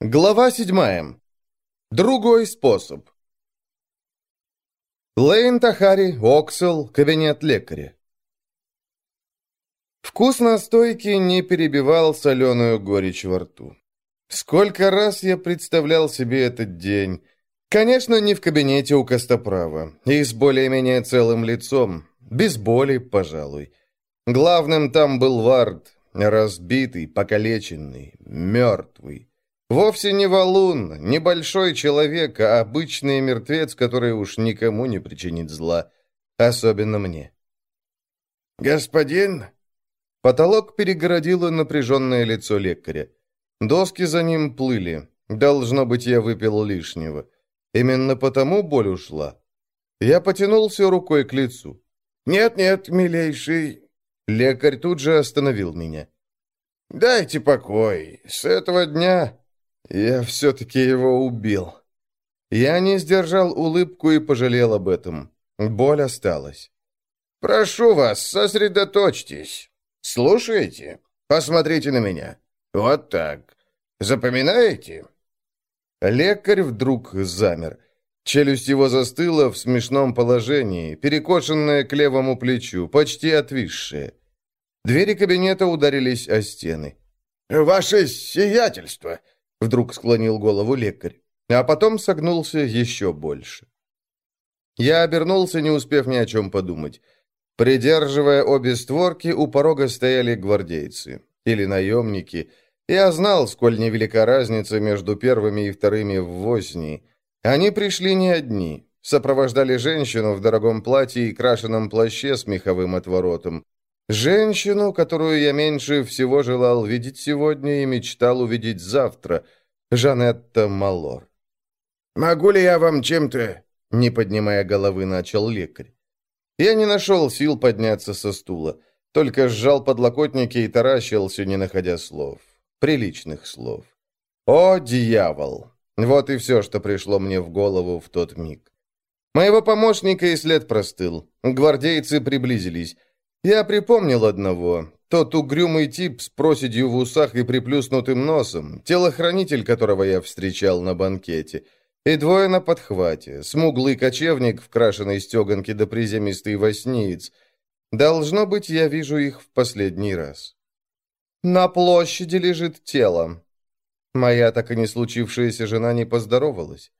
Глава седьмая. Другой способ. Лейн Тахари, Оксел, кабинет лекаря. Вкус настойки не перебивал соленую горечь во рту. Сколько раз я представлял себе этот день. Конечно, не в кабинете у Костоправа, и с более-менее целым лицом, без боли, пожалуй. Главным там был Вард, разбитый, покалеченный, мертвый. Вовсе не валун, небольшой человек, а обычный мертвец, который уж никому не причинит зла, особенно мне. «Господин?» Потолок перегородило напряженное лицо лекаря. Доски за ним плыли. Должно быть, я выпил лишнего. Именно потому боль ушла. Я потянулся рукой к лицу. «Нет-нет, милейший...» Лекарь тут же остановил меня. «Дайте покой. С этого дня я все-таки его убил. Я не сдержал улыбку и пожалел об этом. Боль осталась. «Прошу вас, сосредоточьтесь. Слушаете? Посмотрите на меня. Вот так. Запоминаете?» Лекарь вдруг замер. Челюсть его застыла в смешном положении, перекошенная к левому плечу, почти отвисшая. Двери кабинета ударились о стены. «Ваше сиятельство!» Вдруг склонил голову лекарь, а потом согнулся еще больше. Я обернулся, не успев ни о чем подумать. Придерживая обе створки, у порога стояли гвардейцы. Или наемники. Я знал, сколь невелика разница между первыми и вторыми в Воснии. Они пришли не одни. Сопровождали женщину в дорогом платье и крашеном плаще с меховым отворотом. Женщину, которую я меньше всего желал видеть сегодня и мечтал увидеть завтра, Жанетта Малор. «Могу ли я вам чем-то...» Не поднимая головы, начал лекарь. Я не нашел сил подняться со стула, только сжал подлокотники и таращился, не находя слов. Приличных слов. «О, дьявол!» Вот и все, что пришло мне в голову в тот миг. Моего помощника и след простыл. Гвардейцы приблизились. Я припомнил одного. Тот угрюмый тип с проседью в усах и приплюснутым носом, телохранитель которого я встречал на банкете. И двое на подхвате, смуглый кочевник в крашеной стеганке да приземистый восниец. Должно быть, я вижу их в последний раз. На площади лежит тело. Моя так и не случившаяся жена не поздоровалась.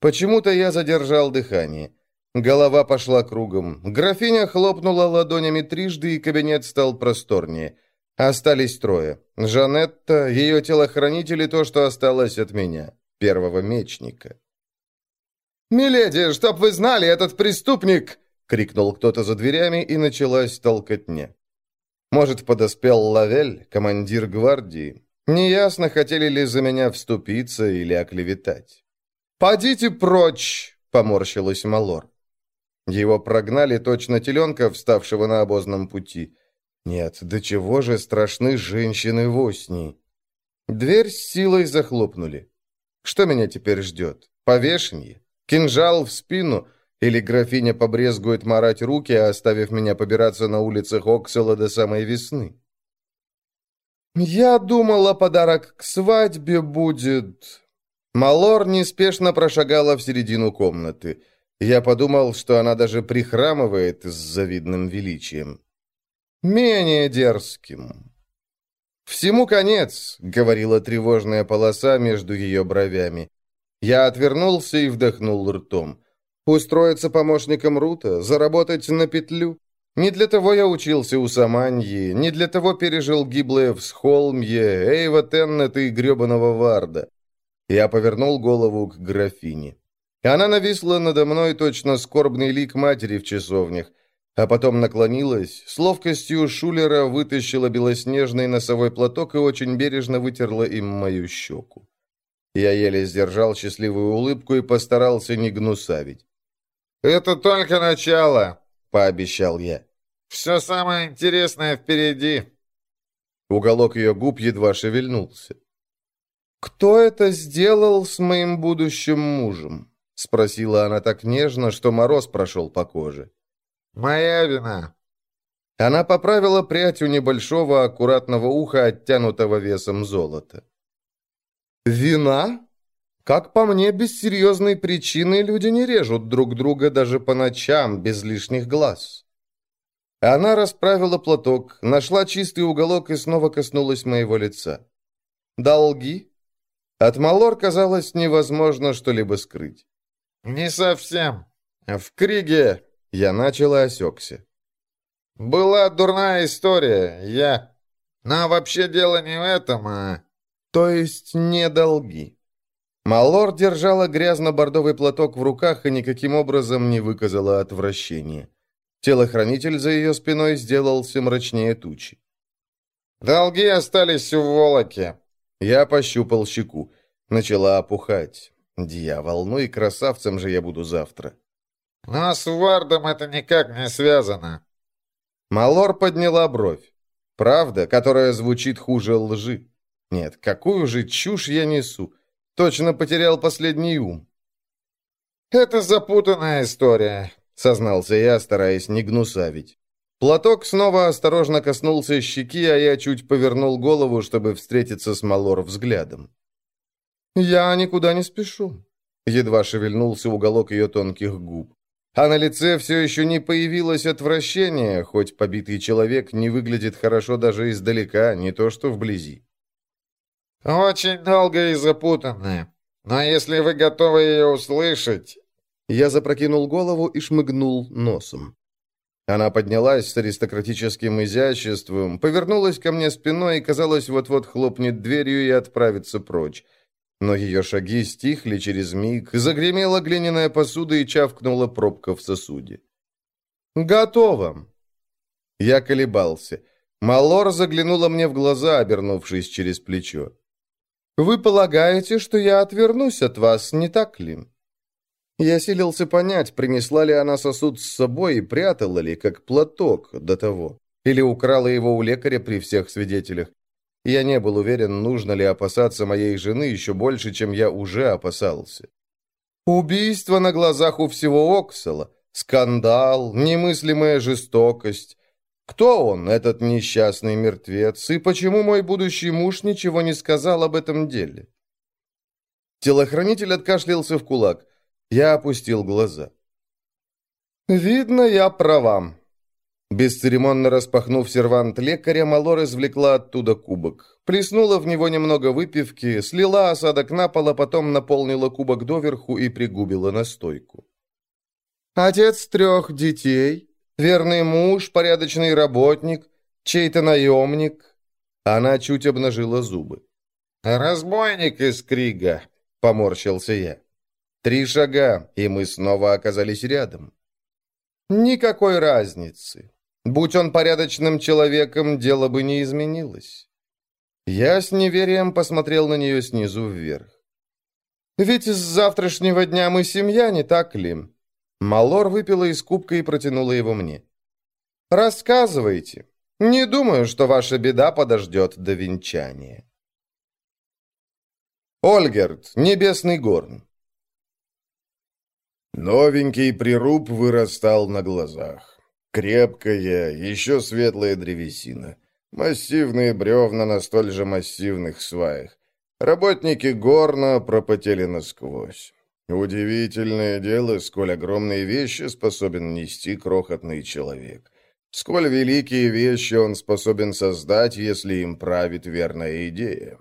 Почему-то я задержал дыхание. Голова пошла кругом. Графиня хлопнула ладонями трижды, и кабинет стал просторнее. Остались трое. Жанетта, ее телохранитель и то, что осталось от меня, первого мечника. «Миледи, чтоб вы знали, этот преступник!» — крикнул кто-то за дверями, и началась толкотня. Может, подоспел Лавель, командир гвардии. Неясно, хотели ли за меня вступиться или оклеветать. «Подите прочь!» — поморщилась Малор. Его прогнали точно теленка, вставшего на обозном пути. Нет, до чего же страшны женщины в осни. Дверь с силой захлопнули. Что меня теперь ждет? Повешенье? Кинжал в спину? Или графиня побрезгует марать руки, оставив меня побираться на улицах Оксела до самой весны? «Я думала, подарок к свадьбе будет...» Малор неспешно прошагала в середину комнаты. Я подумал, что она даже прихрамывает с завидным величием. Менее дерзким. «Всему конец», — говорила тревожная полоса между ее бровями. Я отвернулся и вдохнул ртом. Устроиться помощником Рута, заработать на петлю. Не для того я учился у Саманьи, не для того пережил гиблое всхолмье, Эйва Теннет и гребаного Варда. Я повернул голову к графине. Она нависла надо мной точно скорбный лик матери в часовнях, а потом наклонилась, с ловкостью шулера вытащила белоснежный носовой платок и очень бережно вытерла им мою щеку. Я еле сдержал счастливую улыбку и постарался не гнусавить. «Это только начало», — пообещал я. «Все самое интересное впереди». Уголок ее губ едва шевельнулся. «Кто это сделал с моим будущим мужем?» — спросила она так нежно, что мороз прошел по коже. «Моя вина». Она поправила прядь у небольшого аккуратного уха, оттянутого весом золота. Вина? Как по мне, без серьезной причины люди не режут друг друга даже по ночам, без лишних глаз. Она расправила платок, нашла чистый уголок и снова коснулась моего лица. Долги? От Малор казалось невозможно что-либо скрыть. «Не совсем. В Криге я начал и осекся. Была дурная история, я... Но вообще дело не в этом, а... То есть не долги. Малор держала грязно-бордовый платок в руках и никаким образом не выказала отвращения. Телохранитель за ее спиной сделался мрачнее тучи. «Долги остались в Волоке». Я пощупал щеку. Начала опухать. Дьявол, ну и красавцем же я буду завтра. «Но с Вардом это никак не связано». Малор подняла бровь. Правда, которая звучит хуже лжи. Нет, какую же чушь я несу. Точно потерял последний ум. «Это запутанная история», — сознался я, стараясь не гнусавить. Платок снова осторожно коснулся щеки, а я чуть повернул голову, чтобы встретиться с Малор взглядом. «Я никуда не спешу», — едва шевельнулся уголок ее тонких губ. А на лице все еще не появилось отвращение, хоть побитый человек не выглядит хорошо даже издалека, не то что вблизи. «Очень долго и запутанно. Но если вы готовы ее услышать...» Я запрокинул голову и шмыгнул носом. Она поднялась с аристократическим изяществом, повернулась ко мне спиной и, казалось, вот-вот хлопнет дверью и отправится прочь. Но ее шаги стихли через миг, загремела глиняная посуда и чавкнула пробка в сосуде. «Готово!» Я колебался. Малор заглянула мне в глаза, обернувшись через плечо. «Вы полагаете, что я отвернусь от вас, не так ли?» Я силился понять, принесла ли она сосуд с собой и прятала ли, как платок, до того, или украла его у лекаря при всех свидетелях. Я не был уверен, нужно ли опасаться моей жены еще больше, чем я уже опасался. Убийство на глазах у всего Оксала, скандал, немыслимая жестокость. Кто он, этот несчастный мертвец, и почему мой будущий муж ничего не сказал об этом деле? Телохранитель откашлялся в кулак. Я опустил глаза. «Видно, я права. Бесцеремонно распахнув сервант лекаря, Малор извлекла оттуда кубок. Плеснула в него немного выпивки, слила осадок на пол, а потом наполнила кубок доверху и пригубила настойку. «Отец трех детей, верный муж, порядочный работник, чей-то наемник». Она чуть обнажила зубы. «Разбойник из Крига», — поморщился я. Три шага, и мы снова оказались рядом. Никакой разницы. Будь он порядочным человеком, дело бы не изменилось. Я с неверием посмотрел на нее снизу вверх. «Ведь с завтрашнего дня мы семья, не так ли?» Малор выпила из кубка и протянула его мне. «Рассказывайте. Не думаю, что ваша беда подождет до венчания». Ольгерт, Небесный Горн. Новенький прируб вырастал на глазах. Крепкая, еще светлая древесина. Массивные бревна на столь же массивных сваях. Работники горна пропотели насквозь. Удивительное дело, сколь огромные вещи способен нести крохотный человек. Сколь великие вещи он способен создать, если им правит верная идея.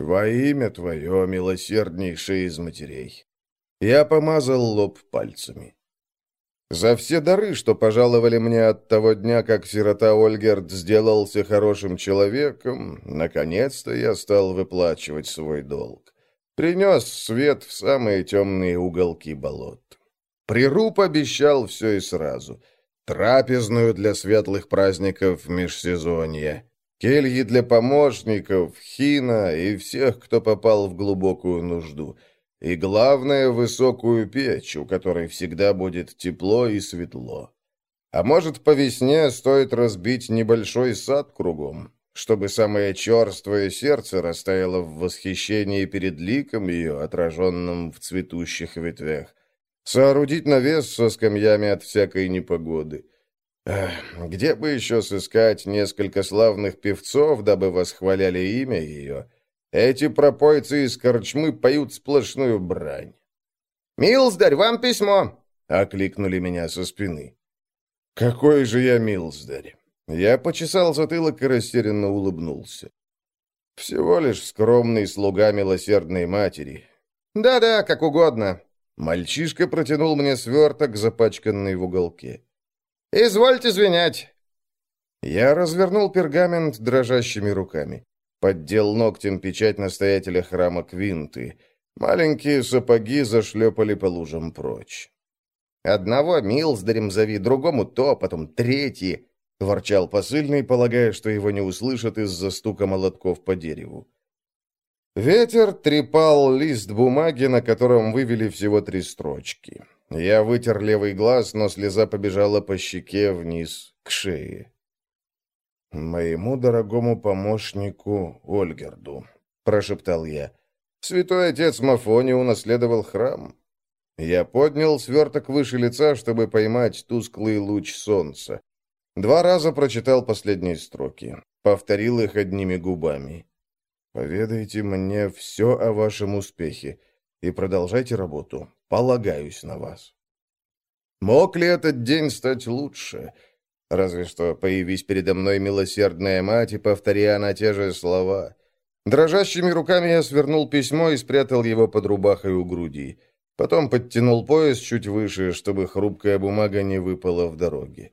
Во имя Твое, милосерднейшее из матерей. Я помазал лоб пальцами. За все дары, что пожаловали мне от того дня, как сирота Ольгерд сделался хорошим человеком, наконец-то я стал выплачивать свой долг. Принес свет в самые темные уголки болот. Прируб обещал все и сразу. Трапезную для светлых праздников межсезонья, кельи для помощников, хина и всех, кто попал в глубокую нужду — и, главное, высокую печь, у которой всегда будет тепло и светло. А может, по весне стоит разбить небольшой сад кругом, чтобы самое черствое сердце растаяло в восхищении перед ликом ее, отраженным в цветущих ветвях. Соорудить навес со скамьями от всякой непогоды. Эх, где бы еще сыскать несколько славных певцов, дабы восхваляли имя ее — Эти пропойцы из корчмы поют сплошную брань. «Милздарь, вам письмо!» — окликнули меня со спины. «Какой же я милздарь!» Я почесал затылок и растерянно улыбнулся. «Всего лишь скромный слуга милосердной матери». «Да-да, как угодно». Мальчишка протянул мне сверток, запачканный в уголке. «Извольте звенять». Я развернул пергамент дрожащими руками. Поддел ногтем печать настоятеля храма Квинты. Маленькие сапоги зашлепали по лужам прочь. «Одного милздарем зови, другому то, потом третий», — ворчал посыльный, полагая, что его не услышат из-за стука молотков по дереву. Ветер трепал лист бумаги, на котором вывели всего три строчки. Я вытер левый глаз, но слеза побежала по щеке вниз, к шее. «Моему дорогому помощнику Ольгерду», — прошептал я. «Святой отец Мафони унаследовал храм». Я поднял сверток выше лица, чтобы поймать тусклый луч солнца. Два раза прочитал последние строки. Повторил их одними губами. «Поведайте мне все о вашем успехе и продолжайте работу. Полагаюсь на вас». Мог ли этот день стать лучше? Разве что появись передо мной милосердная мать и повторя она те же слова. Дрожащими руками я свернул письмо и спрятал его под рубахой у груди. Потом подтянул пояс чуть выше, чтобы хрупкая бумага не выпала в дороге.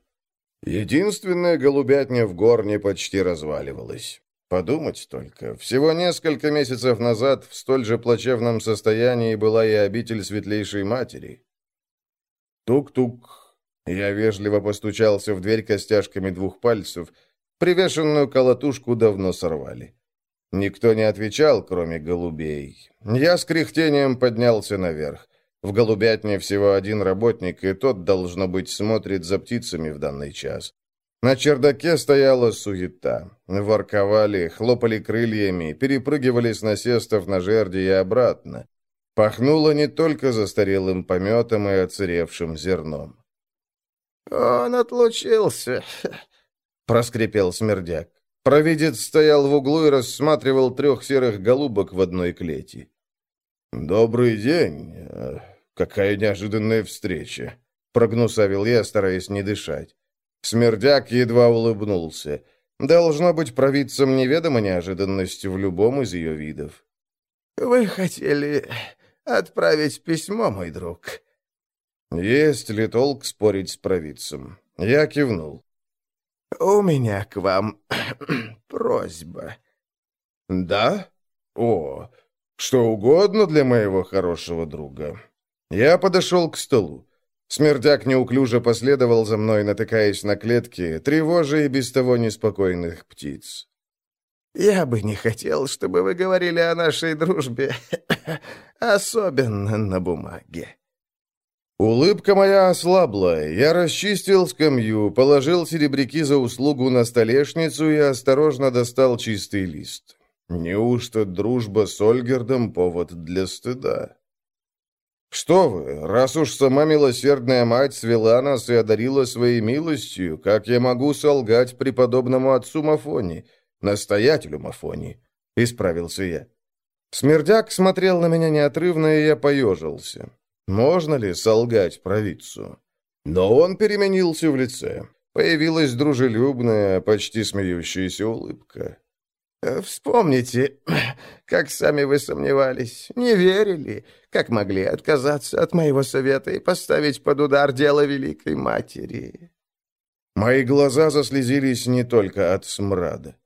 Единственная голубятня в горне почти разваливалась. Подумать только, всего несколько месяцев назад в столь же плачевном состоянии была и обитель Светлейшей Матери. Тук-тук, я вежливо постучался в дверь костяшками двух пальцев. Привешенную колотушку давно сорвали. Никто не отвечал, кроме голубей. Я с кряхтением поднялся наверх. В голубятне всего один работник, и тот, должно быть, смотрит за птицами в данный час. На чердаке стояла суета. Ворковали, хлопали крыльями, перепрыгивали с насестов на жерди и обратно. Пахнуло не только застарелым пометом и оцаревшим зерном. «Он отлучился», — проскрипел смердяк. Провидец стоял в углу и рассматривал трех серых голубок в одной клети. «Добрый день. Какая неожиданная встреча!» — прогнусавил я, стараясь не дышать. Смердяк едва улыбнулся. Должно быть, провидцам неведома неожиданность в любом из ее видов. «Вы хотели отправить письмо, мой друг?» Есть ли толк спорить с провидцем? Я кивнул. «У меня к вам просьба». «Да? О, что угодно для моего хорошего друга». Я подошел к столу. Смердяк неуклюже последовал за мной, натыкаясь на клетки, тревожа и без того неспокойных птиц. «Я бы не хотел, чтобы вы говорили о нашей дружбе, особенно на бумаге». Улыбка моя ослабла. Я расчистил скамью, положил серебряки за услугу на столешницу и осторожно достал чистый лист. Неужто дружба с Ольгердом — повод для стыда? «Что вы, раз уж сама милосердная мать свела нас и одарила своей милостью, как я могу солгать преподобному отцу Мафони, настоятелю Мафони?» — исправился я. Смердяк смотрел на меня неотрывно, и я поежился. Можно ли солгать провидцу? Но он переменился в лице. Появилась дружелюбная, почти смеющаяся улыбка. Э, «Вспомните, как сами вы сомневались, не верили, как могли отказаться от моего совета и поставить под удар дело Великой Матери». Мои глаза заслезились не только от смрада.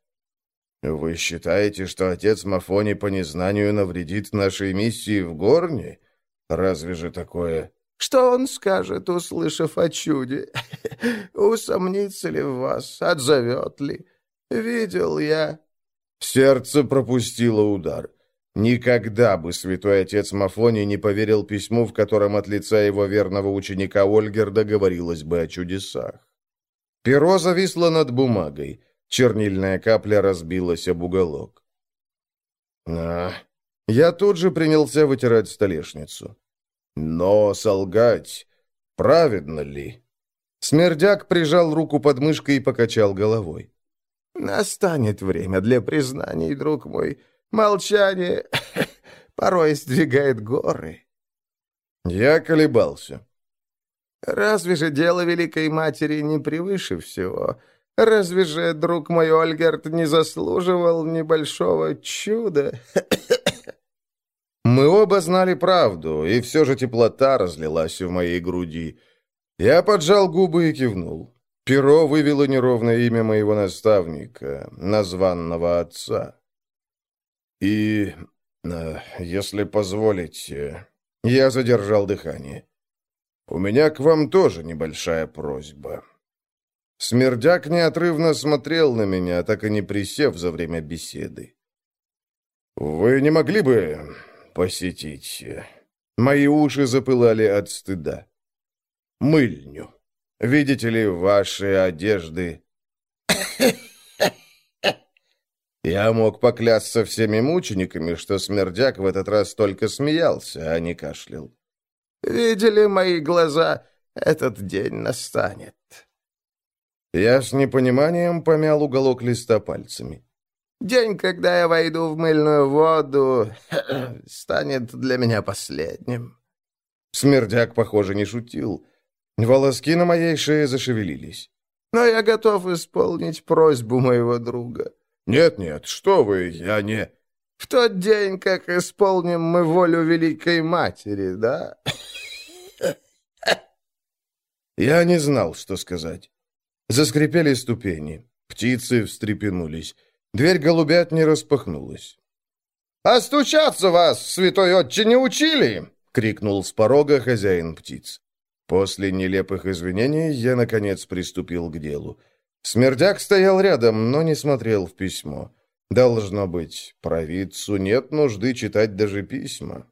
«Вы считаете, что отец Мафони по незнанию навредит нашей миссии в Горне?» Разве же такое... Что он скажет, услышав о чуде? Усомнится ли в вас, отзовет ли? Видел я... Сердце пропустило удар. Никогда бы святой отец Мафоний не поверил письму, в котором от лица его верного ученика Ольгерда говорилось бы о чудесах. Перо зависло над бумагой. Чернильная капля разбилась об уголок. «А, я тут же принялся вытирать столешницу. Но солгать праведно ли? Смердяк прижал руку под мышкой и покачал головой. «Настанет время для признаний, друг мой. Молчание порой сдвигает горы». Я колебался. «Разве же дело Великой Матери не превыше всего? Разве же, друг мой Ольгерт, не заслуживал небольшого чуда?» Мы оба знали правду, и все же теплота разлилась в моей груди. Я поджал губы и кивнул. Перо вывело неровное имя моего наставника, названного отца. И, э, если позволите, я задержал дыхание. У меня к вам тоже небольшая просьба. Смердяк неотрывно смотрел на меня, так и не присев за время беседы. «Вы не могли бы посетить...» Мои уши запылали от стыда. «Мыльню. Видите ли, ваши одежды...» Я мог поклясться всеми мучениками, что смердяк в этот раз только смеялся, а не кашлял. «Видели мои глаза? Этот день настанет». Я с непониманием помял уголок листа пальцами. «День, когда я войду в мыльную воду, станет для меня последним». Смердяк, похоже, не шутил. Волоски на моей шее зашевелились. «Но я готов исполнить просьбу моего друга». «Нет-нет, что вы, я не...» «В тот день, как исполним мы волю Великой Матери, да?» Я не знал, что сказать. Заскрипели ступени. Птицы встрепенулись. Дверь голубят не распахнулась. «А стучаться вас, святой отче, не учили?» — крикнул с порога хозяин птиц. После нелепых извинений я, наконец, приступил к делу. Смердяк стоял рядом, но не смотрел в письмо. Должно быть, провидцу нет нужды читать даже письма.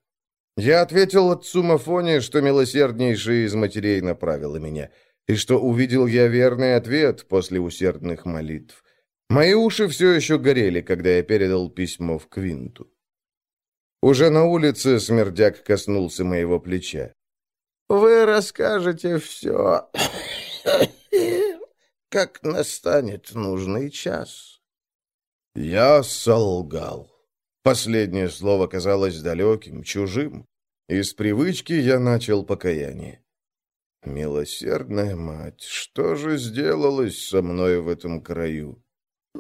Я ответил отцу Мафоне, что милосерднейший из матерей направила меня — и что увидел я верный ответ после усердных молитв. Мои уши все еще горели, когда я передал письмо в Квинту. Уже на улице смердяк коснулся моего плеча. «Вы расскажете все, как настанет нужный час». Я солгал. Последнее слово казалось далеким, чужим. Из привычки я начал покаяние. Милосердная мать, что же сделалось со мной в этом краю?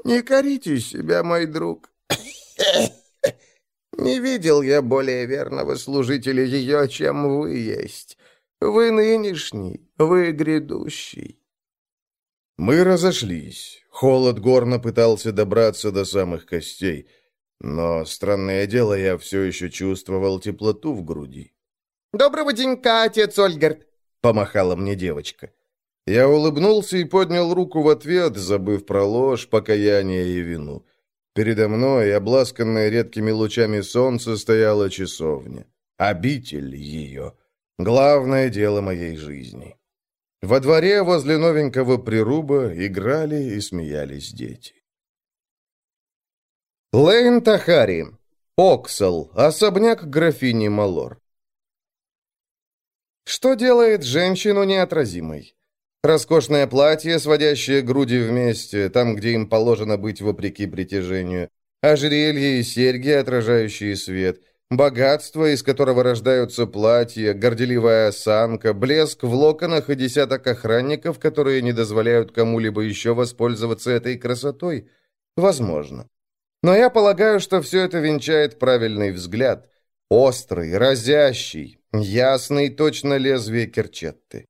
Не корите себя, мой друг. Не видел я более верного служителя ее, чем вы есть. Вы нынешний, вы грядущий. Мы разошлись. Холод горно пытался добраться до самых костей. Но, странное дело, я все еще чувствовал теплоту в груди. «Доброго денька, отец Ольгард!» — помахала мне девочка. Я улыбнулся и поднял руку в ответ, забыв про ложь, покаяние и вину. Передо мной, обласканная редкими лучами солнца, стояла часовня. Обитель ее. Главное дело моей жизни. Во дворе возле новенького прируба играли и смеялись дети. Лейн Тахари. Оксал. Особняк графини Малор. Что делает женщину неотразимой? Роскошное платье, сводящее груди вместе, там, где им положено быть вопреки притяжению, ожерелье и серьги, отражающие свет, богатство, из которого рождаются платья, горделивая осанка, блеск в локонах и десяток охранников, которые не дозволяют кому-либо еще воспользоваться этой красотой? Возможно. Но я полагаю, что все это венчает правильный взгляд. Острый, разящий, Ясный точно лезвие керчетты.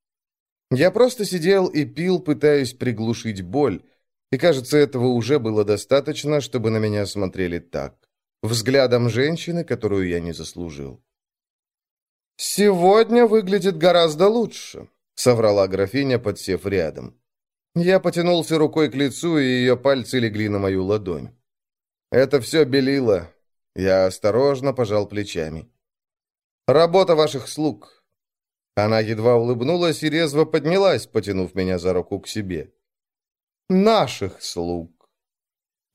Я просто сидел и пил, пытаясь приглушить боль, и, кажется, этого уже было достаточно, чтобы на меня смотрели так. Взглядом женщины, которую я не заслужил. «Сегодня выглядит гораздо лучше», — соврала графиня, подсев рядом. Я потянулся рукой к лицу, и ее пальцы легли на мою ладонь. Это все белило. Я осторожно пожал плечами. Работа ваших слуг». Она едва улыбнулась и резво поднялась, потянув меня за руку к себе. «Наших слуг».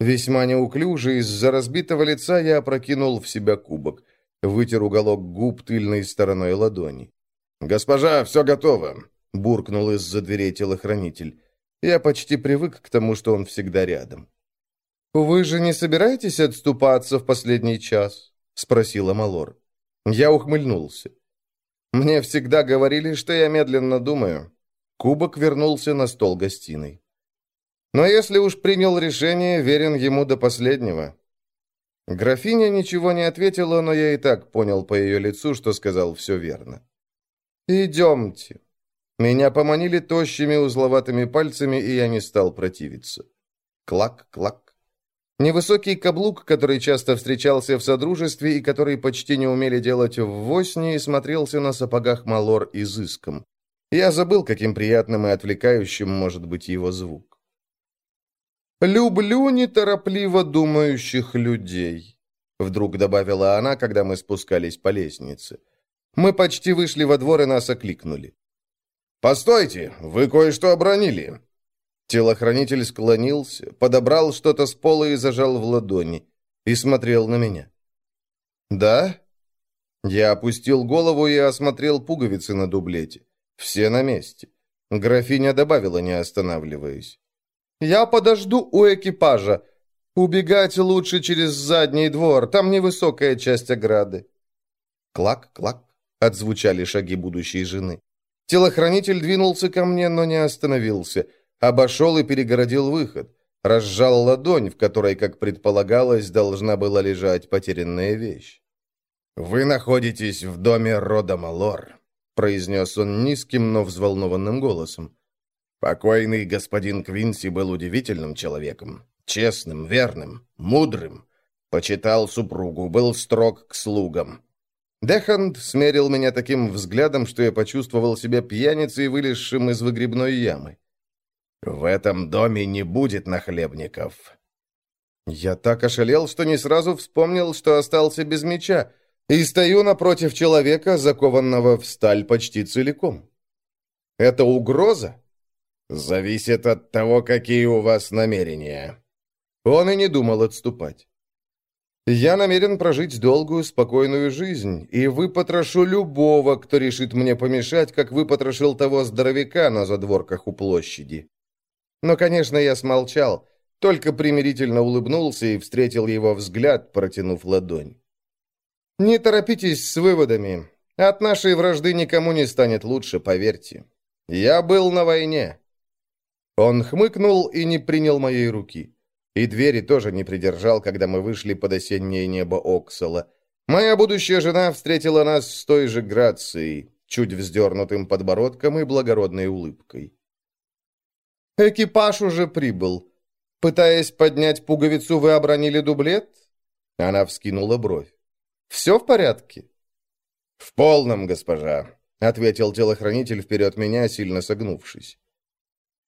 Весьма неуклюже из-за разбитого лица я опрокинул в себя кубок, вытер уголок губ тыльной стороной ладони. «Госпожа, все готово», — буркнул из-за дверей телохранитель. Я почти привык к тому, что он всегда рядом. «Вы же не собираетесь отступаться в последний час?» — спросила Малор. Я ухмыльнулся. «Мне всегда говорили, что я медленно думаю». Кубок вернулся на стол гостиной. «Но если уж принял решение, верен ему до последнего». Графиня ничего не ответила, но я и так понял по ее лицу, что сказал все верно. «Идемте». Меня поманили тощими узловатыми пальцами, и я не стал противиться. Клак-клак. Невысокий каблук, который часто встречался в Содружестве и который почти не умели делать в Восни, смотрелся на сапогах Малор изыском. Я забыл, каким приятным и отвлекающим может быть его звук. «Люблю неторопливо думающих людей», — вдруг добавила она, когда мы спускались по лестнице. Мы почти вышли во двор, и нас окликнули. «Постойте, вы кое-что обронили». Телохранитель склонился, подобрал что-то с пола и зажал в ладони, и смотрел на меня. «Да?» Я опустил голову и осмотрел пуговицы на дублете. Все на месте. Графиня добавила, не останавливаясь. «Я подожду у экипажа. Убегать лучше через задний двор, там невысокая часть ограды». «Клак-клак», — отзвучали шаги будущей жены. Телохранитель двинулся ко мне, но не остановился. Обошел и перегородил выход. Разжал ладонь, в которой, как предполагалось, должна была лежать потерянная вещь. «Вы находитесь в доме рода Малор», — произнес он низким, но взволнованным голосом. «Покойный господин Квинси был удивительным человеком, честным, верным, мудрым. Почитал супругу, был строг к слугам. Деханд смерил меня таким взглядом, что я почувствовал себя пьяницей, вылезшим из выгребной ямы. «В этом доме не будет нахлебников». Я так ошалел, что не сразу вспомнил, что остался без меча, и стою напротив человека, закованного в сталь почти целиком. Это угроза? Зависит от того, какие у вас намерения. Он и не думал отступать. Я намерен прожить долгую, спокойную жизнь, и выпотрошу любого, кто решит мне помешать, как выпотрошил того здоровяка на задворках у площади. Но, конечно, я смолчал, только примирительно улыбнулся и встретил его взгляд, протянув ладонь. «Не торопитесь с выводами. От нашей вражды никому не станет лучше, поверьте. Я был на войне». Он хмыкнул и не принял моей руки. И двери тоже не придержал, когда мы вышли под осеннее небо Оксала. Моя будущая жена встретила нас с той же грацией, чуть вздернутым подбородком и благородной улыбкой. «Экипаж уже прибыл. Пытаясь поднять пуговицу, вы обронили дублет?» Она вскинула бровь. «Все в порядке?» «В полном, госпожа», — ответил телохранитель вперед меня, сильно согнувшись.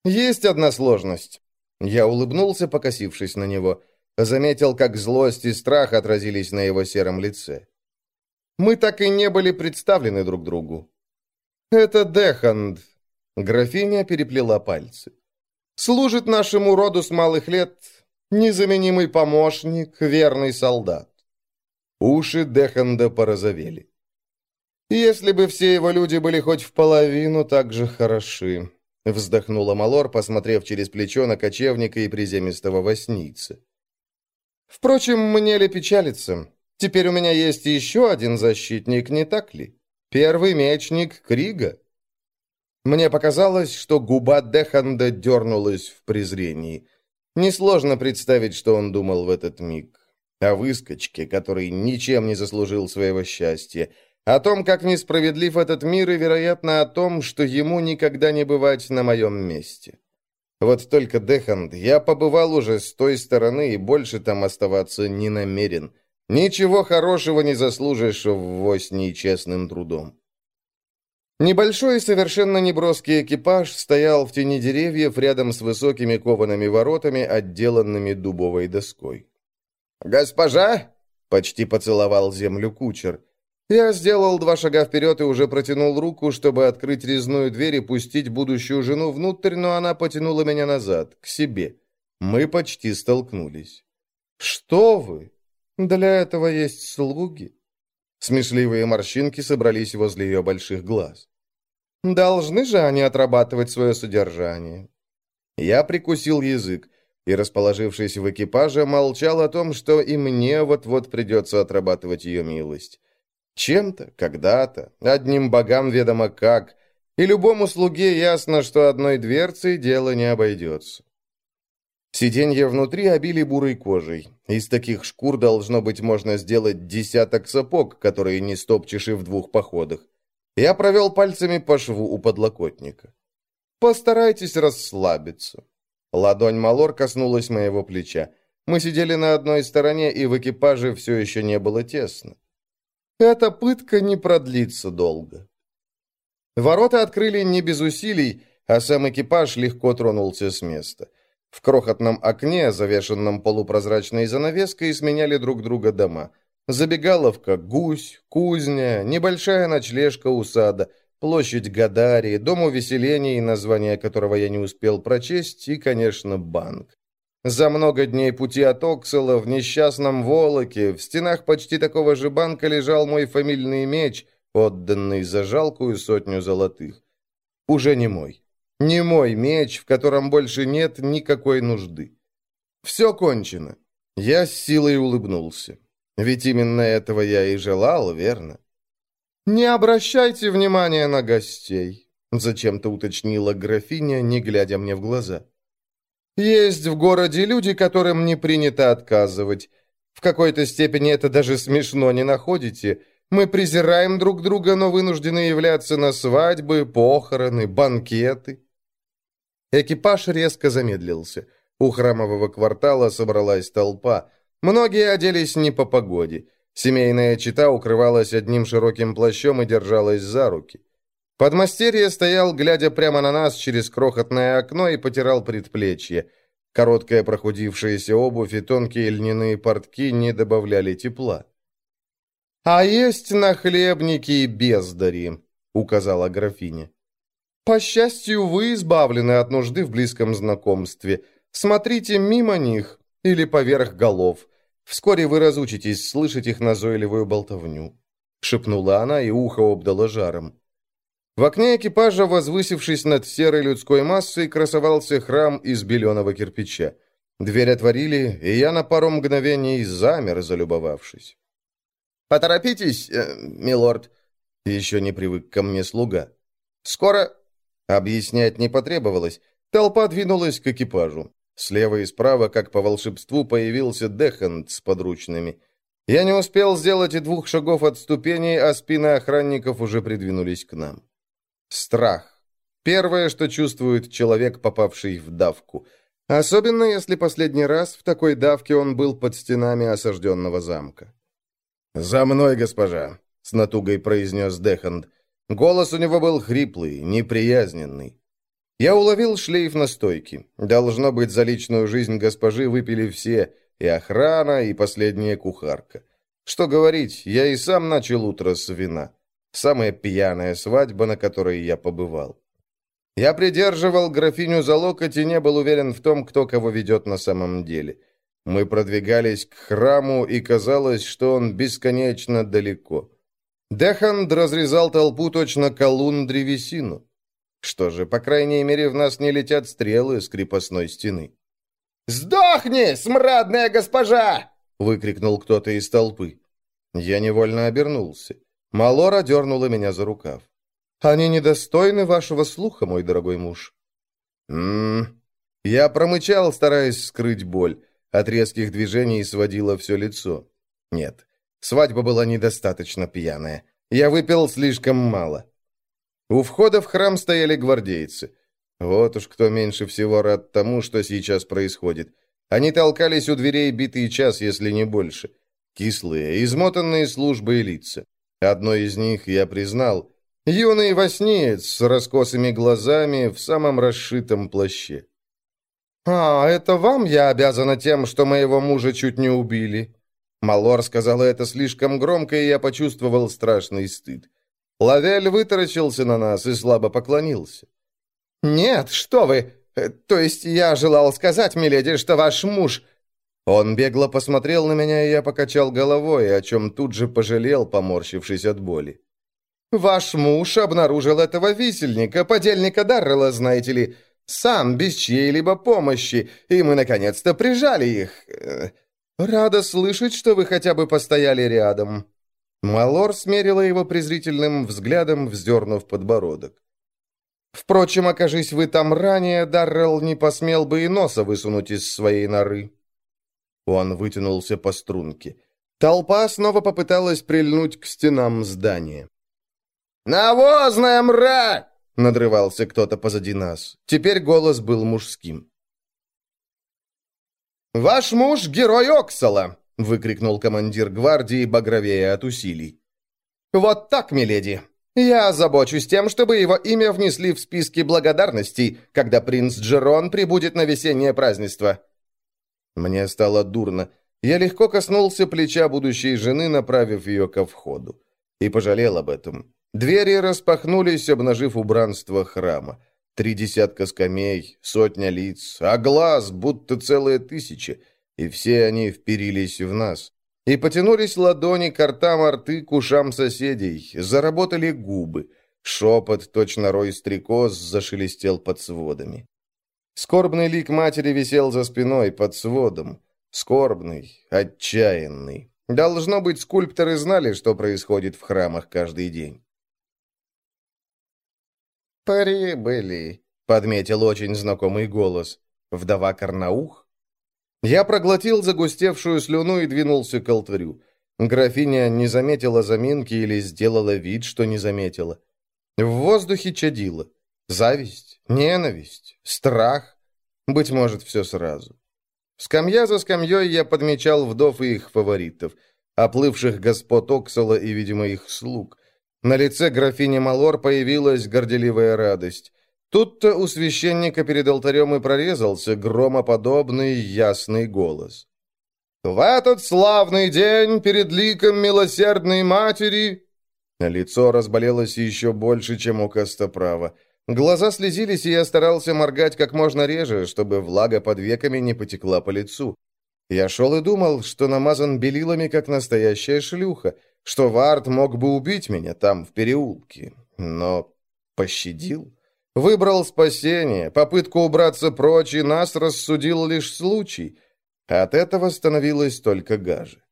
«Есть одна сложность. Я улыбнулся, покосившись на него. Заметил, как злость и страх отразились на его сером лице. Мы так и не были представлены друг другу. «Это Деханд», — графиня переплела пальцы. «Служит нашему роду с малых лет, незаменимый помощник, верный солдат». Уши Деханда порозовели. «Если бы все его люди были хоть в половину так же хороши», Вздохнула Малор, посмотрев через плечо на кочевника и приземистого восницы. «Впрочем, мне ли печалиться? Теперь у меня есть еще один защитник, не так ли? Первый мечник Крига». Мне показалось, что губа Деханда дернулась в презрении. Несложно представить, что он думал в этот миг. О выскочке, который ничем не заслужил своего счастья, о том, как несправедлив этот мир, и, вероятно, о том, что ему никогда не бывать на моем месте. Вот только, Деханд, я побывал уже с той стороны и больше там оставаться не намерен. Ничего хорошего не заслужишь в восни честным трудом. Небольшой и совершенно неброский экипаж стоял в тени деревьев рядом с высокими коваными воротами, отделанными дубовой доской. «Госпожа!» — почти поцеловал землю кучер. Я сделал два шага вперед и уже протянул руку, чтобы открыть резную дверь и пустить будущую жену внутрь, но она потянула меня назад, к себе. Мы почти столкнулись. «Что вы? Для этого есть слуги». Смешливые морщинки собрались возле ее больших глаз. «Должны же они отрабатывать свое содержание». Я прикусил язык. и, расположившись в экипаже, молчал о том, что и мне вот-вот придется отрабатывать ее милость. Чем-то, когда-то, одним богам ведомо как, и любому слуге ясно, что одной дверцей дело не обойдется. Сиденья внутри обили бурой кожей. Из таких шкур, должно быть, можно сделать десяток сапог, которые не стопчешь и в двух походах. Я провел пальцами по шву у подлокотника. «Постарайтесь расслабиться». Ладонь Малор коснулась моего плеча. Мы сидели на одной стороне, и в экипаже все еще не было тесно. Эта пытка не продлится долго. Ворота открыли не без усилий, а сам экипаж легко тронулся с места. В крохотном окне, завешенном полупрозрачной занавеской, сменяли друг друга дома. Забегаловка, гусь, кузня, небольшая ночлежка у сада, площадь Гадари, дом увеселений, название которого я не успел прочесть, и, конечно, банк. За много дней пути от Оксела в несчастном Волоке, в стенах почти такого же банка лежал мой фамильный меч, отданный за жалкую сотню золотых. Уже не мой. Не мой меч, в котором больше нет никакой нужды. Все кончено. Я с силой улыбнулся. Ведь именно этого я и желал, верно? «Не обращайте внимания на гостей», — зачем-то уточнила графиня, не глядя мне в глаза. «Есть в городе люди, которым не принято отказывать. В какой-то степени это даже смешно не находите. Мы презираем друг друга, но вынуждены являться на свадьбы, похороны, банкеты. Экипаж резко замедлился. У храмового квартала собралась толпа. Многие оделись не по погоде. Семейная чита укрывалась одним широким плащом и держалась за руки. Подмастерье стоял, глядя прямо на нас через крохотное окно и потирал предплечье. Короткая прохудившаяся обувь и тонкие льняные портки не добавляли тепла. «А есть нахлебники и бездари», — указала графиня. По счастью, вы избавлены от нужды в близком знакомстве. Смотрите мимо них или поверх голов. Вскоре вы разучитесь слышать их назойливую болтовню», — шепнула она, и ухо обдало жаром. В окне экипажа, возвысившись над серой людской массой, красовался храм из беленого кирпича. Дверь отворили, и я на пару мгновений замер, залюбовавшись. «Поторопитесь, э, милорд», — еще не привык ко мне слуга. «Скоро Объяснять не потребовалось. Толпа двинулась к экипажу. Слева и справа, как по волшебству, появился Дехант с подручными. Я не успел сделать и двух шагов от ступеней, а спины охранников уже придвинулись к нам. Страх. Первое, что чувствует человек, попавший в давку. Особенно, если последний раз в такой давке он был под стенами осажденного замка. «За мной, госпожа!» — с натугой произнес Дехант. Голос у него был хриплый, неприязненный. Я уловил шлейф на. Должно быть, за личную жизнь госпожи выпили все, и охрана, и последняя кухарка. Что говорить, я и сам начал утро с вина. Самая пьяная свадьба, на которой я побывал. Я придерживал графиню за локоть и не был уверен в том, кто кого ведет на самом деле. Мы продвигались к храму, и казалось, что он бесконечно далеко. Деханд разрезал толпу точно колун древесину. Что же, по крайней мере, в нас не летят стрелы с крепостной стены. «Сдохни, смрадная госпожа!» — выкрикнул кто-то из толпы. Я невольно обернулся. Малора дернула меня за рукав. «Они недостойны вашего слуха, мой дорогой муж». «М-м-м...» Я промычал, стараясь скрыть боль. От резких движений сводило все лицо. «Нет, Свадьба была недостаточно пьяная. Я выпил слишком мало. У входа в храм стояли гвардейцы. Вот уж кто меньше всего рад тому, что сейчас происходит. Они толкались у дверей битый час, если не больше. Кислые, измотанные службой лица. Одно из них я признал. Юный воснеец с раскосыми глазами в самом расшитом плаще. «А, это вам я обязана тем, что моего мужа чуть не убили?» Малор сказала это слишком громко, и я почувствовал страшный стыд. Лавель вытаращился на нас и слабо поклонился. «Нет, что вы! Э, то есть я желал сказать, миледи, что ваш муж...» Он бегло посмотрел на меня, и я покачал головой, о чем тут же пожалел, поморщившись от боли. «Ваш муж обнаружил этого висельника, подельника Даррелла, знаете ли. Сам, без чьей-либо помощи, и мы наконец-то прижали их. Рада слышать, что вы хотя бы постояли рядом». Малор смерила его презрительным взглядом, вздернув подбородок. «Впрочем, окажись вы там ранее, Даррелл не посмел бы и носа высунуть из своей норы». Он вытянулся по струнке. Толпа снова попыталась прильнуть к стенам здания. «Навозная мразь!» — надрывался кто-то позади нас. Теперь голос был мужским. «Ваш муж — герой Оксала!» — выкрикнул командир гвардии, багровее от усилий. «Вот так, миледи! Я озабочусь тем, чтобы его имя внесли в списки благодарностей, когда принц Джерон прибудет на весеннее празднество». Мне стало дурно. Я легко коснулся плеча будущей жены, направив ее ко входу. И пожалел об этом. Двери распахнулись, обнажив убранство храма. Три десятка скамей, сотня лиц, а глаз будто целая тысяча, и все они вперились в нас. И потянулись ладони к ртам, рты к ушам соседей, заработали губы. Шепот, точно рой стрекоз, зашелестел под сводами. Скорбный лик матери висел за спиной, под сводом. Скорбный, отчаянный. Должно быть, скульпторы знали, что происходит в храмах каждый день. «Прибыли», — подметил очень знакомый голос. «Вдова Карнаух?» Я проглотил загустевшую слюну и двинулся к алтарю. Графиня не заметила заминки или сделала вид, что не заметила. В воздухе чадило. Зависть, ненависть, страх. Быть может, все сразу. Скамья за скамьей я подмечал вдов и их фаворитов, оплывших господ Оксала и, видимо, их слуг. На лице графини Малор появилась горделивая радость. Тут-то у священника перед алтарем и прорезался громоподобный ясный голос. «В этот славный день перед ликом милосердной матери...» Лицо разболелось еще больше, чем у Костоправа. Глаза слезились, и я старался моргать как можно реже, чтобы влага под веками не потекла по лицу. Я шел и думал, что намазан белилами, как настоящая шлюха, что Вард мог бы убить меня там, в переулке, но пощадил. Выбрал спасение, попытку убраться прочь, и нас рассудил лишь случай. От этого становилось только гаже.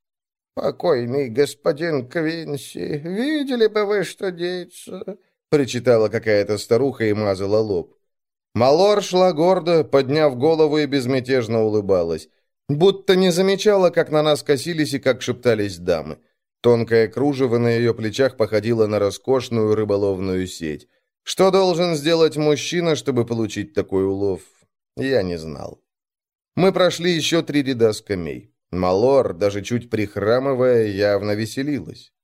«Покойный господин Квинси, видели бы вы, что деется?» причитала какая-то старуха и мазала лоб. Малор шла гордо, подняв голову и безмятежно улыбалась. Будто не замечала, как на нас косились и как шептались дамы. Тонкое кружево на ее плечах походило на роскошную рыболовную сеть. Что должен сделать мужчина, чтобы получить такой улов? Я не знал. Мы прошли еще три ряда скамей. Малор, даже чуть прихрамывая, явно веселилась.